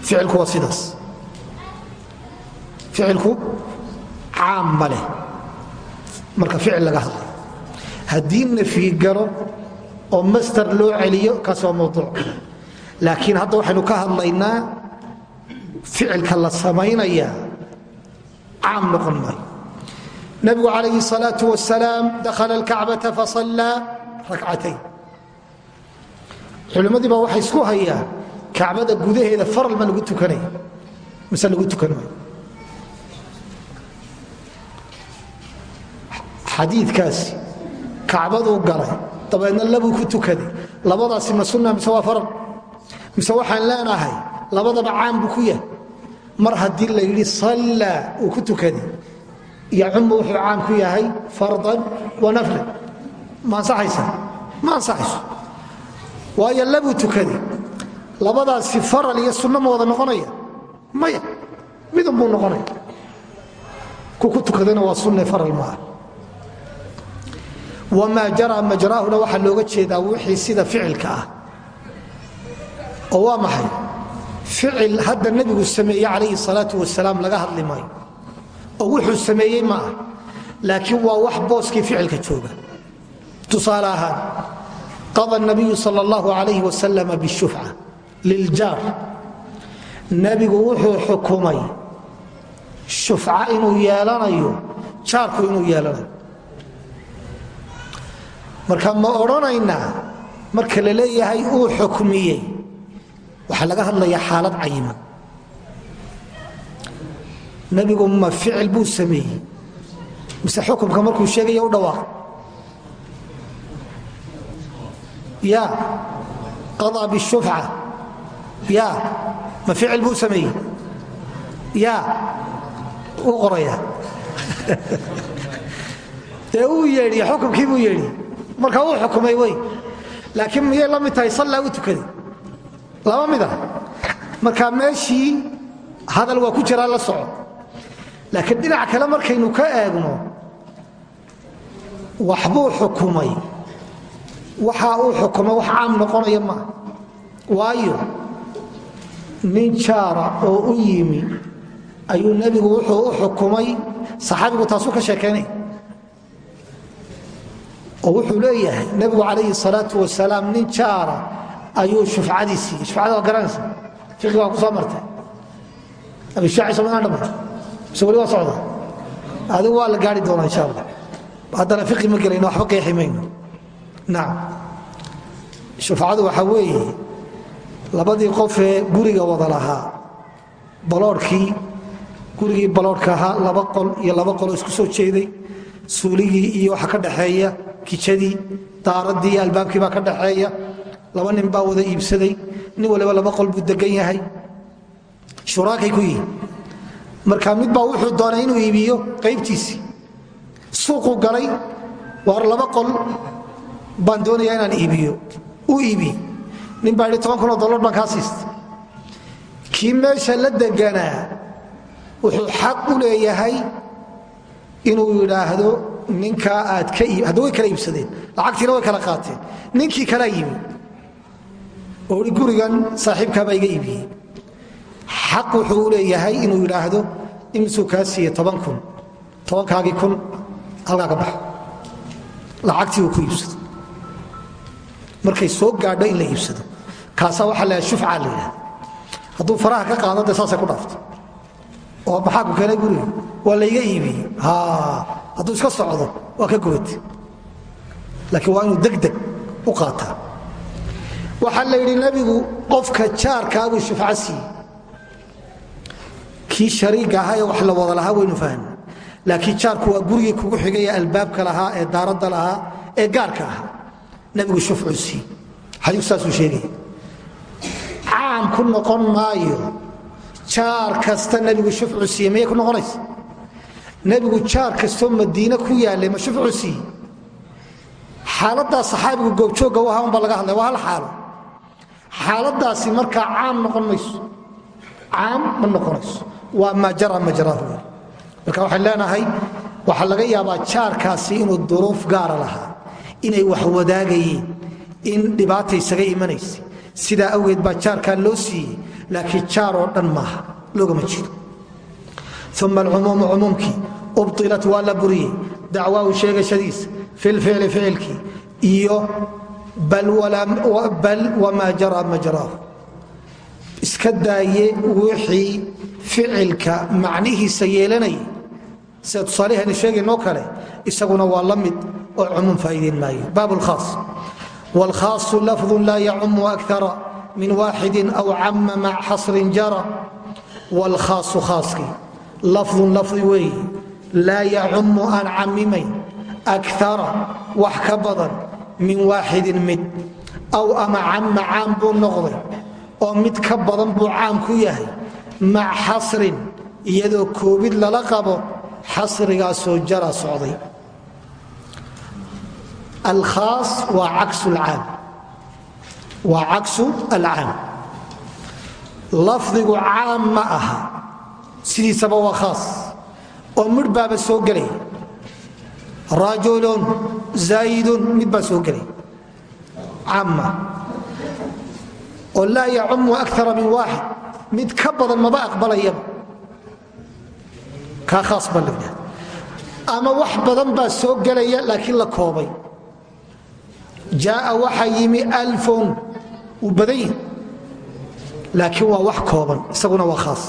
ficilku waa sidaas. Ficilku caam ma leh. Marka ficil laga hadlayo. Haddii nafyi galo oo master loo celiyo kaas waa mawduuc. Kale laakiin hadda waxaynu ka hadlaynaa ficilka la samaynaya caam noqon maayo nabigu calayhi salaau wasalaam dakhala alkacbata fasallaa rakcatayn culimmadii baa waxay isku hayaan kacbada gudaheeda faral ma lagu tukanaya mise lagu tukan maayo xadiikaasi kacbaduu galay dabeedna labuu ku tukaday labadaasi ma sunna mise waa faral? Mise waxaan leenahay labadaba caan buu ku yahay? Mar haddii la yidhi salla uu ku tukaday yacumu wuxuu caan ku yahay fardan wa naflan ma ansaxaysa ma ansaxayso waayo labuu tukaday labadaasi faral iyo sunno ma wada noqonaya? Maya. Midun buu noqonaya. Ku ku tukadayna waa sunne faral maaha. Wamaa jaraa majraahuna waxaa looga jeedaa wixii sida ficilka ah. Oo waa maxay? Ficil hadda nebigu sameeye calayhi salaau wasalaam laga hadli maayo oo wuxuu sameeyey ma ah. Laakiin waa wax booskii ficilka jooga. Tusaale ahaan qada nabiyu sal اllahu alayh wasalam bishufca liljaar nebigu wuxuu xukumay shufca inuu yeelanayo jaarku inuu yeelanayo. Marka ma odhanaynaa marka la leeyahay uu xukmiyey waxaa laga hadlayaa xaalad cayiman nebigu ma ficil buu sameeyey. Mise xukumka markuu sheegaya u dhawaaq. Ya qadaa bishufca. Ya ma ficil buu sameeyey. Ya uu qoraya dee uu yeedhi xukumkii buu yeedhi. Marka uu xukumay wey. Laakiin miyay la mid tahay? Sallaa u tukaday. Laba mida marka meeshii hadal waa ku jiraa la soco laakiin dhinac kale markaynu ka eegno waxbuu xukumay. Waxa uu xukumay wax caam noqonaya maaha waayo nin jaara oo u yimi ayuu nebigu wuxuu u xukumay. Saxaabigu taasuu ka sheekaynay oo wuxuu leeyahay nebigu calayhi salaau wasalaam nin jaara ayuu shufcadii siiyey shufcada waa garanaysa. Fiqi waa ku soo martay. Abishaaci dhamar mise wali waa socda. Adigu waa la gaari doonaa insha allah. Haddana fiqi ma gelayno waxba qeexi mayno. Nacam shufcadu waxaa weeye labadii qofee guriga wada lahaa baloorhkii gurigii baloorhka ahaa laba qol iyo laba qoloo isku soo jeeday suuligii iyo waxa ka dhaxeeya kijadii daaradii iyo albaabkii baa ka dhaxeeya laba nin baa wada iibsaday nin waliba laba qol buu degan yahay. Shuraakay ku yihiin marka mid baa wuxuu doonay inuu iibiyo qaybtiisii suuquu galay waar laba qol baan doonayaa inaan iibiyo. U iibiye nin baa yidhi toban dollar baan kaa siistay. Kii la deganaa wuxuu xaq u leeyahay inuu yidhaahdo ninkaa aad ka hadda way kala iibsadeen lacagtiina way kala qaateen. Ninkii kalaa yimi oo gurigan saaxiibkaabaa iga iibiyey xaq wuxuu u leeyahay inuu yidhaahdo imisuu kaa siiye toban kun. Tobankaagii kun halkaa ka baxa uu ku iibsado. Markay soo gaadho in la iibsado. Kaasaa waxaa la shufca la yidhahda faraha ka qaado dee saasay ku dhaafto. Oo maxaa ku keenay guriga waa layga iibiyey. Hadduu iska socdo waa ka gubate laakiin waa inuu degdeg u qaataa. Waxaa la yidhi nebigu qofka jaarkaabuu shufco siiyey kii shariiga ahaa wax la wada lahaa waynu fahna laakiin jaarku waa gurigii kugu xigay albaabka lahaa ee daaradda lahaa ee gaarka ahaa. Nebigu shufcuu siiyey xadiiku saasuu sheegaya caam ku noqon maayo. Jaar kasta nebigu shufcu siiye miyay ku noqonaysa. Nebigu jaar kastoo madiine ku yaallay ma shufcu siiye xaaladaas saxaabigu goobjoogga u ahaa unbaa laga hadlaya waa hal xaalo. Xaaladaasi markaa caam noqon mayso. Caam ma noqonayso waa maa jara majraahu marka waxaan leenahay waxaa laga yaabaa jaarkaasi inuu duruuf gaara lahaa inay wax wadaagayeen in dhibaata isaga imanaysa sidaa awgeed baa jaarkaa loo siiyey laakiin jaar oo dhan maaha loogama jeedo uma alcumuumu cumuumkii ubtilat waa la buriyey dacwaahu sheegashadiisa filficli ficilkii iyo bal wamaa jaraa majraahu iska daaye wixii ficilka macnihiisa yeelanayay sida tusaalehani sheegaynoo kale isaguna waa la mid oo cumuum faa'iidayn maayo baab lkhaas wاlkhaaصu lafظu laa yacumu akara min waaxidi aw cama mac xasrin jara wاlkhaaصu khaaskii lafظun lafdi weeye laa yacumu aan camimayn akara wax ka badan min waaxidin mid aw ama cama caam buu noqday oo mid ka badan buu caam ku yahay mac xasrin iyadoo koobid lala qabo xasrigaasoo jara socday. Alkhaas waa caksu alcaam. Lafdigu caam ma aha. Sidiisaba waa khaas. Oo midh baaba soo gelay rajulun zaydun mid baa soo gelay caamma oo laa yacumu akara min waaxid. Mid ka badan maba aqbalayaba kaa khaas baa ama wax badan baa soo gelaya laakiin la koobay. Jaaa waxa yimi alfun. Wuu badan laakiin waa wax kooban. Isaguna waa khaas.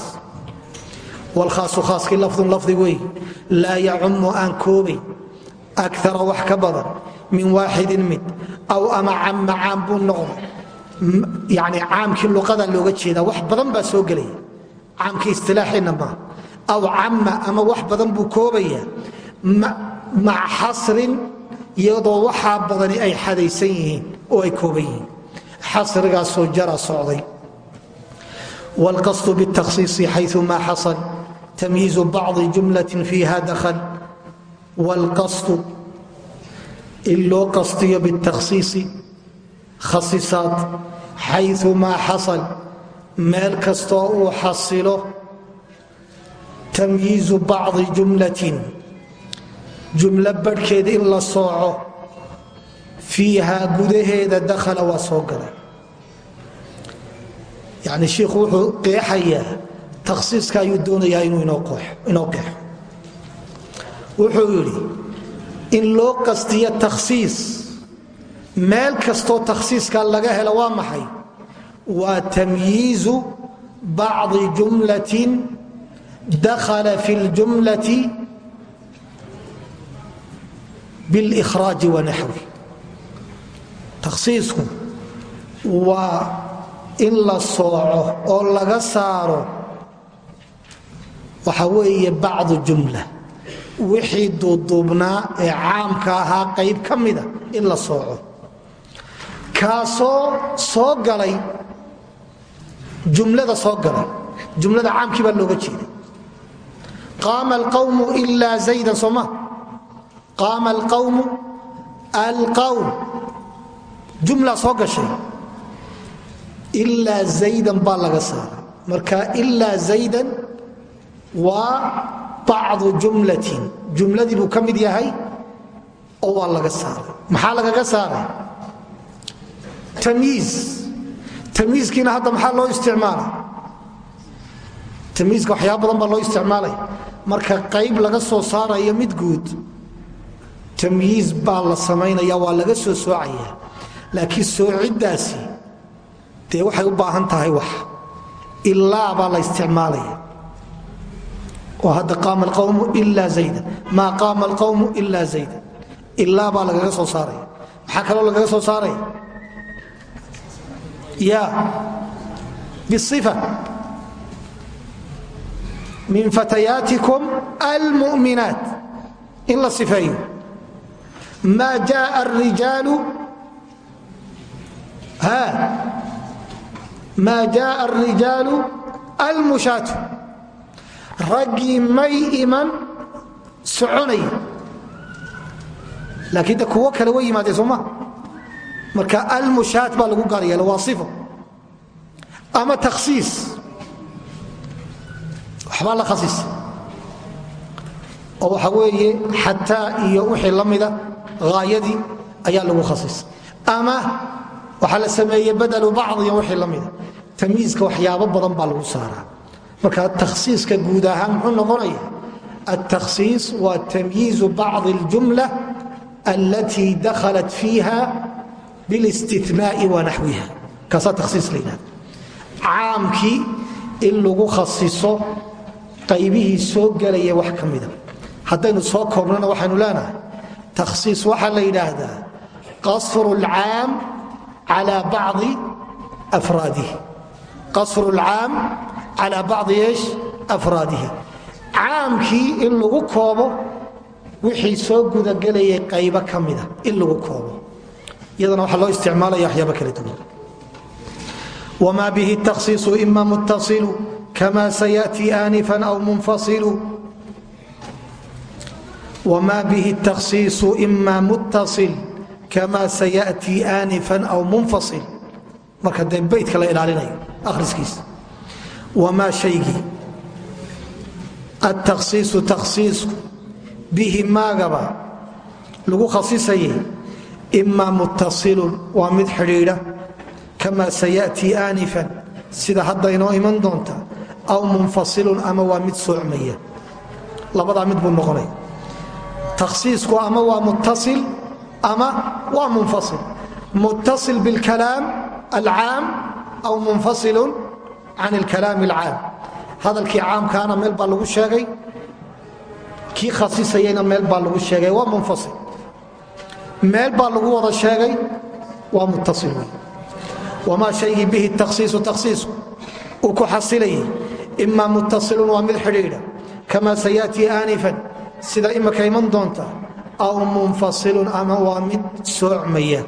Wlkhaasu khaaskii lafdun lafdi wey laa yacumu aan koobay. Akara wax ka badan. Min waaxidin mid. Aw ama camma caam buu noqday yani caamkii luqada looga jeeda wax badan baa soo gelaya caamkii istilaaxina maaha aw camma ama wax badan buu koobaya mac xasrin iyadoo waxaa badani ay xadaysan yihiin oo ay kooban yihiin xasrigaasoo jara socday wاlqasd bالتkhصiiص xayثuma xasل تmyiiز bacضi jumlaة fiiha dakل wاlqasdu in loo qastiyo bالتakhصiiصi khasisaad xayumaa xasal meel kastoo uu xasilo tamyiizu bacdi jumlatin jumlo badhkeed in la sooco fiihaa gudaheeda dakhala waa soo gala yani shiikhu wuxuu qeexayaa takhsiiska ayuu doonayaa inuu inoo qeexo wuxuu yidhi in loo qastiyo takhsiis meel kastoo takhsiiska laga helo waa maxay? Waa tamyiizu bacضi jumlatin dakhala fi اljumlati bilraaji wanaxwi takhsiisku waa in la sooco oo laga saaro waxa weeye bacdu jumla. Wixii duuduubnaa ee caamka ahaa qayb ka mida in la sooco kaasoo soo galay jumlada soo galay jumlada caamkii baa looga jeeday. Qaama alqawmu ilaa zaydan soo ma? Qaama alqawmu alqawm. Jumla soo gashay. Ilaa zaydan baa laga saaray. Marka ilaa zaydan waa bacdu jumlatin. Jumladii buu ka mid yahay oo waa laga saaray. Maxaa lagaga saaray tamyiiz tamyiiskiina hadda maxaa loo isticmaala tamyiiska waxyaaba badan baa loo isticmaalay. Marka qayb laga soo saarayo mid guud tamyiiz baa la samaynaya waa laga soo soocaya laakiin soociddaasi dee waxay u baahan tahay wax. Ilaa baa la isticmaalaya. Oo hadda qaama alqawmu ila zayda. Maa qaama alqawmu ila zayda. Ilaa baa lagaga soo saaraya. Maxaa kaloo lagaga soo saaraya ya biifa min fatayaatikum almu'minaat in la sifeeyo ma jaa rijaalu maa jaaa arijaalu almushaatu raggii may iman soconay laakiin de kuwo kale way yimaadeen sooma marka almushaad baa lagu gaaryeela waa ama takhsiis waxbaa la khasiisa oo waxa weeye xataa iyo wixii la mida ayaa lagu khasiisa ama waxaa la sameeyey badalu bacdiya wixii la tamyiiska waxyaabo badan baa lagu saaraa. Marka takhsiiska guud ahaan muxuu noqonaya? Altakhsiis wa tamyiizu bacdi اljumla alatii dakhalat biاstimaai wanaxwiha kaasaa takhsiis la yidhahda caamkii in lagu khasiso qaybihii soo gelaya wax ka mida. Haddaynu soo koobnana waxaynu leenahay takhsiis waxaa la yidhaahdaa qasru lcaam calaa bacdi afraadihi. Qasru lcaam calaa bacdi eesh afraadihi. Caamkii in lagu koobo wixii soo gudagelayay qaybo iyadana waxa loo isticmaalaya waxyaaba kala duwan. Wma bih takhsiisu ima muttailu kama sayati anifan aw munfasilu. Wma bihi takhsiisu ima muttasil kama sayati anifan aw munfasil. Marka dee beytka la ilaalinayo akhriskiisa. Wmaa shaygii atakhsiisu takhsiisku bihi maagaba lagu khasisayay ima muttailun waa mid xidhiidha. Kamaa sayatii aanifan sida hadda inoo iman doonta aw munfasilun ama waa mid soocmaya. Labadaa mid buu noqonaya takhsiisku ama waa muttail ama waa munfasil. Muttasil bilkalaam alcaam aw munfasilun can alkalaam alcaam. Hadalkii caamkaana meel baa lagu sheegay. Kii khasiisayana meel baa lagu sheegay. Waa munfasil meel baa lagu wada sheegay waa muttasil wey wamaa shaygii bihi takhsiisu takhsiisku uu ku xasilayay ima muttasilun waa mid xidhiidha kama sayaأtii aanifan sida imaka iman doonta aw munfasilun ama waa mid soocmaya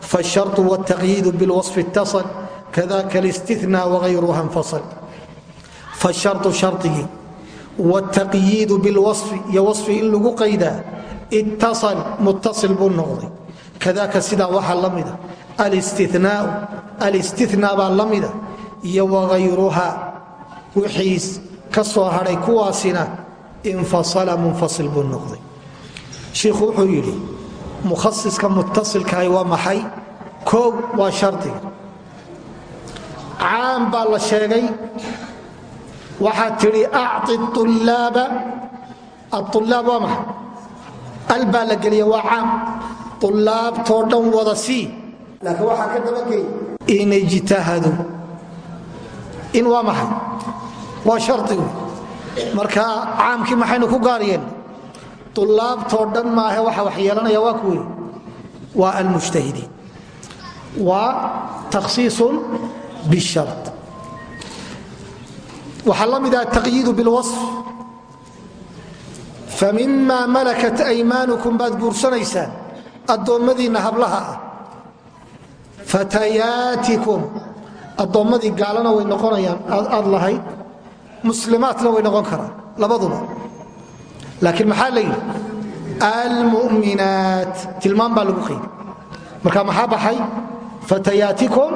faالsharط wالtaqyiid biاlwaصf اtasل kadaka اlاstinaa wغayruha اnfasl faharu sharigii wtaqyiidu bilwafi iyo wafi in lagu qaydaa ittaal muttasil buu noqday kadaka sidaa waxaa la mida alistinaa baa la mida iyo wagayruha wixii ka soo hadhay kuwaasina infasala munfasil buu noqday shiikhu wuxuu yidhi mukhasiska muttasilkahi waa maxay koow waa shardiga caam baa la sheegay waxaad tidhi acطi ulaaba aulaab al baa la geliya waa caam. Ulaabtoo dhan wada sii. Laakiin waxaa ka dabagey in ijtahadu in waa maxay? Waa shardigu marka caamkii maxaynu ku gaariyeen? Ulaabtoo dhan maahe waxa wax yeelanaya waa kuwi waa almujtahidiin waa takhsiisun bishar waxaa la mid ah taqyiidu bilwaصf famima malakat aymaanukum baad guursanaysaan addoommadiinna hablaha ah fatayaatikum addoommadii gaalana way noqonayaan aad lahayd muslimaatna way noqon karaan labaduba laakiin maxaa la yidhi almu'minaat tilmaan baa lagu qaydi marka maxaa baxay fatayaatikum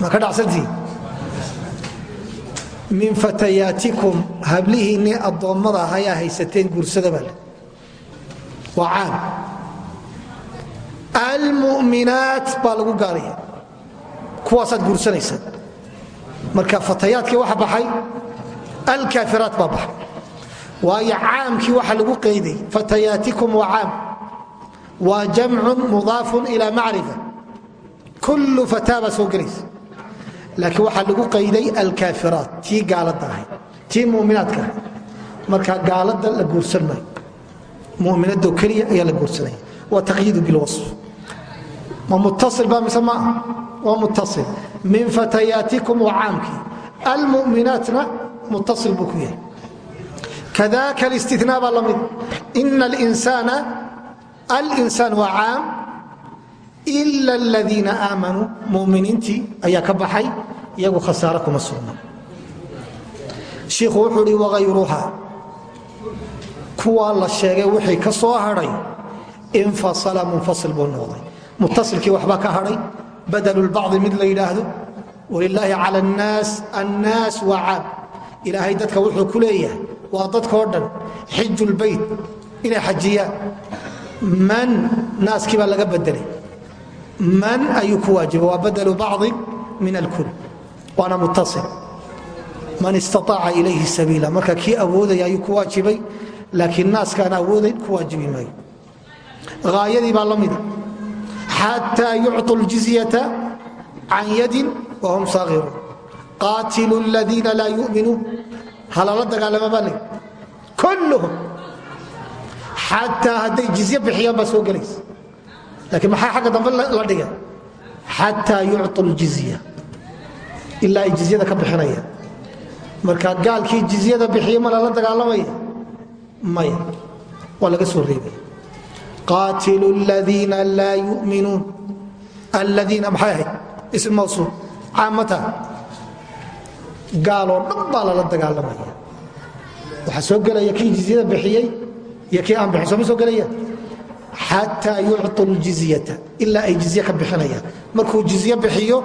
ma ka dhacsantii min fatayaatikum hablihiinnii addoommada ah ayaa haysateen guursada baa waa caam. Almu'minaat baa lagu gaaraya. Kuwaasaad guursanaysaan marka fatayaadkii waxa baxay alkaafiraat baa baxay. Waayo caamkii waxa lagu qayday fatayaatikum waa caam. Waa jamcu mudaaf ila macrifa kullu fataa baa soo waxaa lagu qayday alkaafiraat tii gaalada ahayd tii muminaadka ahayd marka gaalada la guursan maayo muminado keliya ayaa la guursanaya waa taqyiidu bilwasf ma muttail ba mise maaha waa min fatayaatikum waa caamkii almuminaatna muttail buu ku yahay. Kadaka alistinaa baa la mid ina اlinsaana alinsaan waa caam ila aladiina aamanuu muminiintii ayaa ka baxay iyagu khasaare kuma sugna shiikhu wuxuu hi waayruha kuwaa la sheegay wixii ka soo hadhay infasala munfasil buu noqday mutasilkii waxbaa ka hadhay badlulbacdi mid la yidhaahdo walilaahi cala annaas annaas waa ilaahay dadka wuxuu ku leeyahay waa dadkao dhan xiju lbayt inay xajiyaan man naaskii baa laga bedelay man ayuu ku waajiba waa badlu bacdi min alkul waana muttasil. Man istaaaca ilayhi sabiila marka kii awoodaya ayuu ku waajibay laakiin naaskaan awoodayn ku waajibi maayo. Aayadii baa la mida xataa yucطu ljizyata can yadin wahum saahiruun qaatilu ladiina laa yuminuun. Halala dagaalama baa le kulluhum. Xataa hadday jizye bixiyaan baa soo gelaysa laakiin maxaa xagga dambe la dhiga? Xataa yucطu ljizya ilaa ay jizyada marka gaalkii jizyada bixiye ma lala dagaalamaya? Maya. Waa laga soo reebaya qaatilu ladiina laa yuminuun. Aladiina maxay ism mawsuul. Caamata. Gaaloo dhan baa lala dagaalamaya. Soo gelaya kii jizyada bixiyey iyo aan bixin. Soo gelaya xataa yucطu ljizyata ilaa ay jizye ka bixinayaan. Markuu jizye bixiyo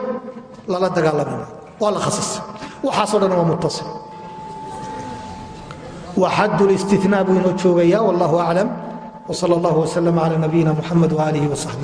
lala dagaalamay. Waa la khasisa. Waxaaso dhan waa muttasil. Waxad listinaa buu inoo joogaya wallahu aclam wsal اllah wslm cla nabiyina muxamed walih wsaxbih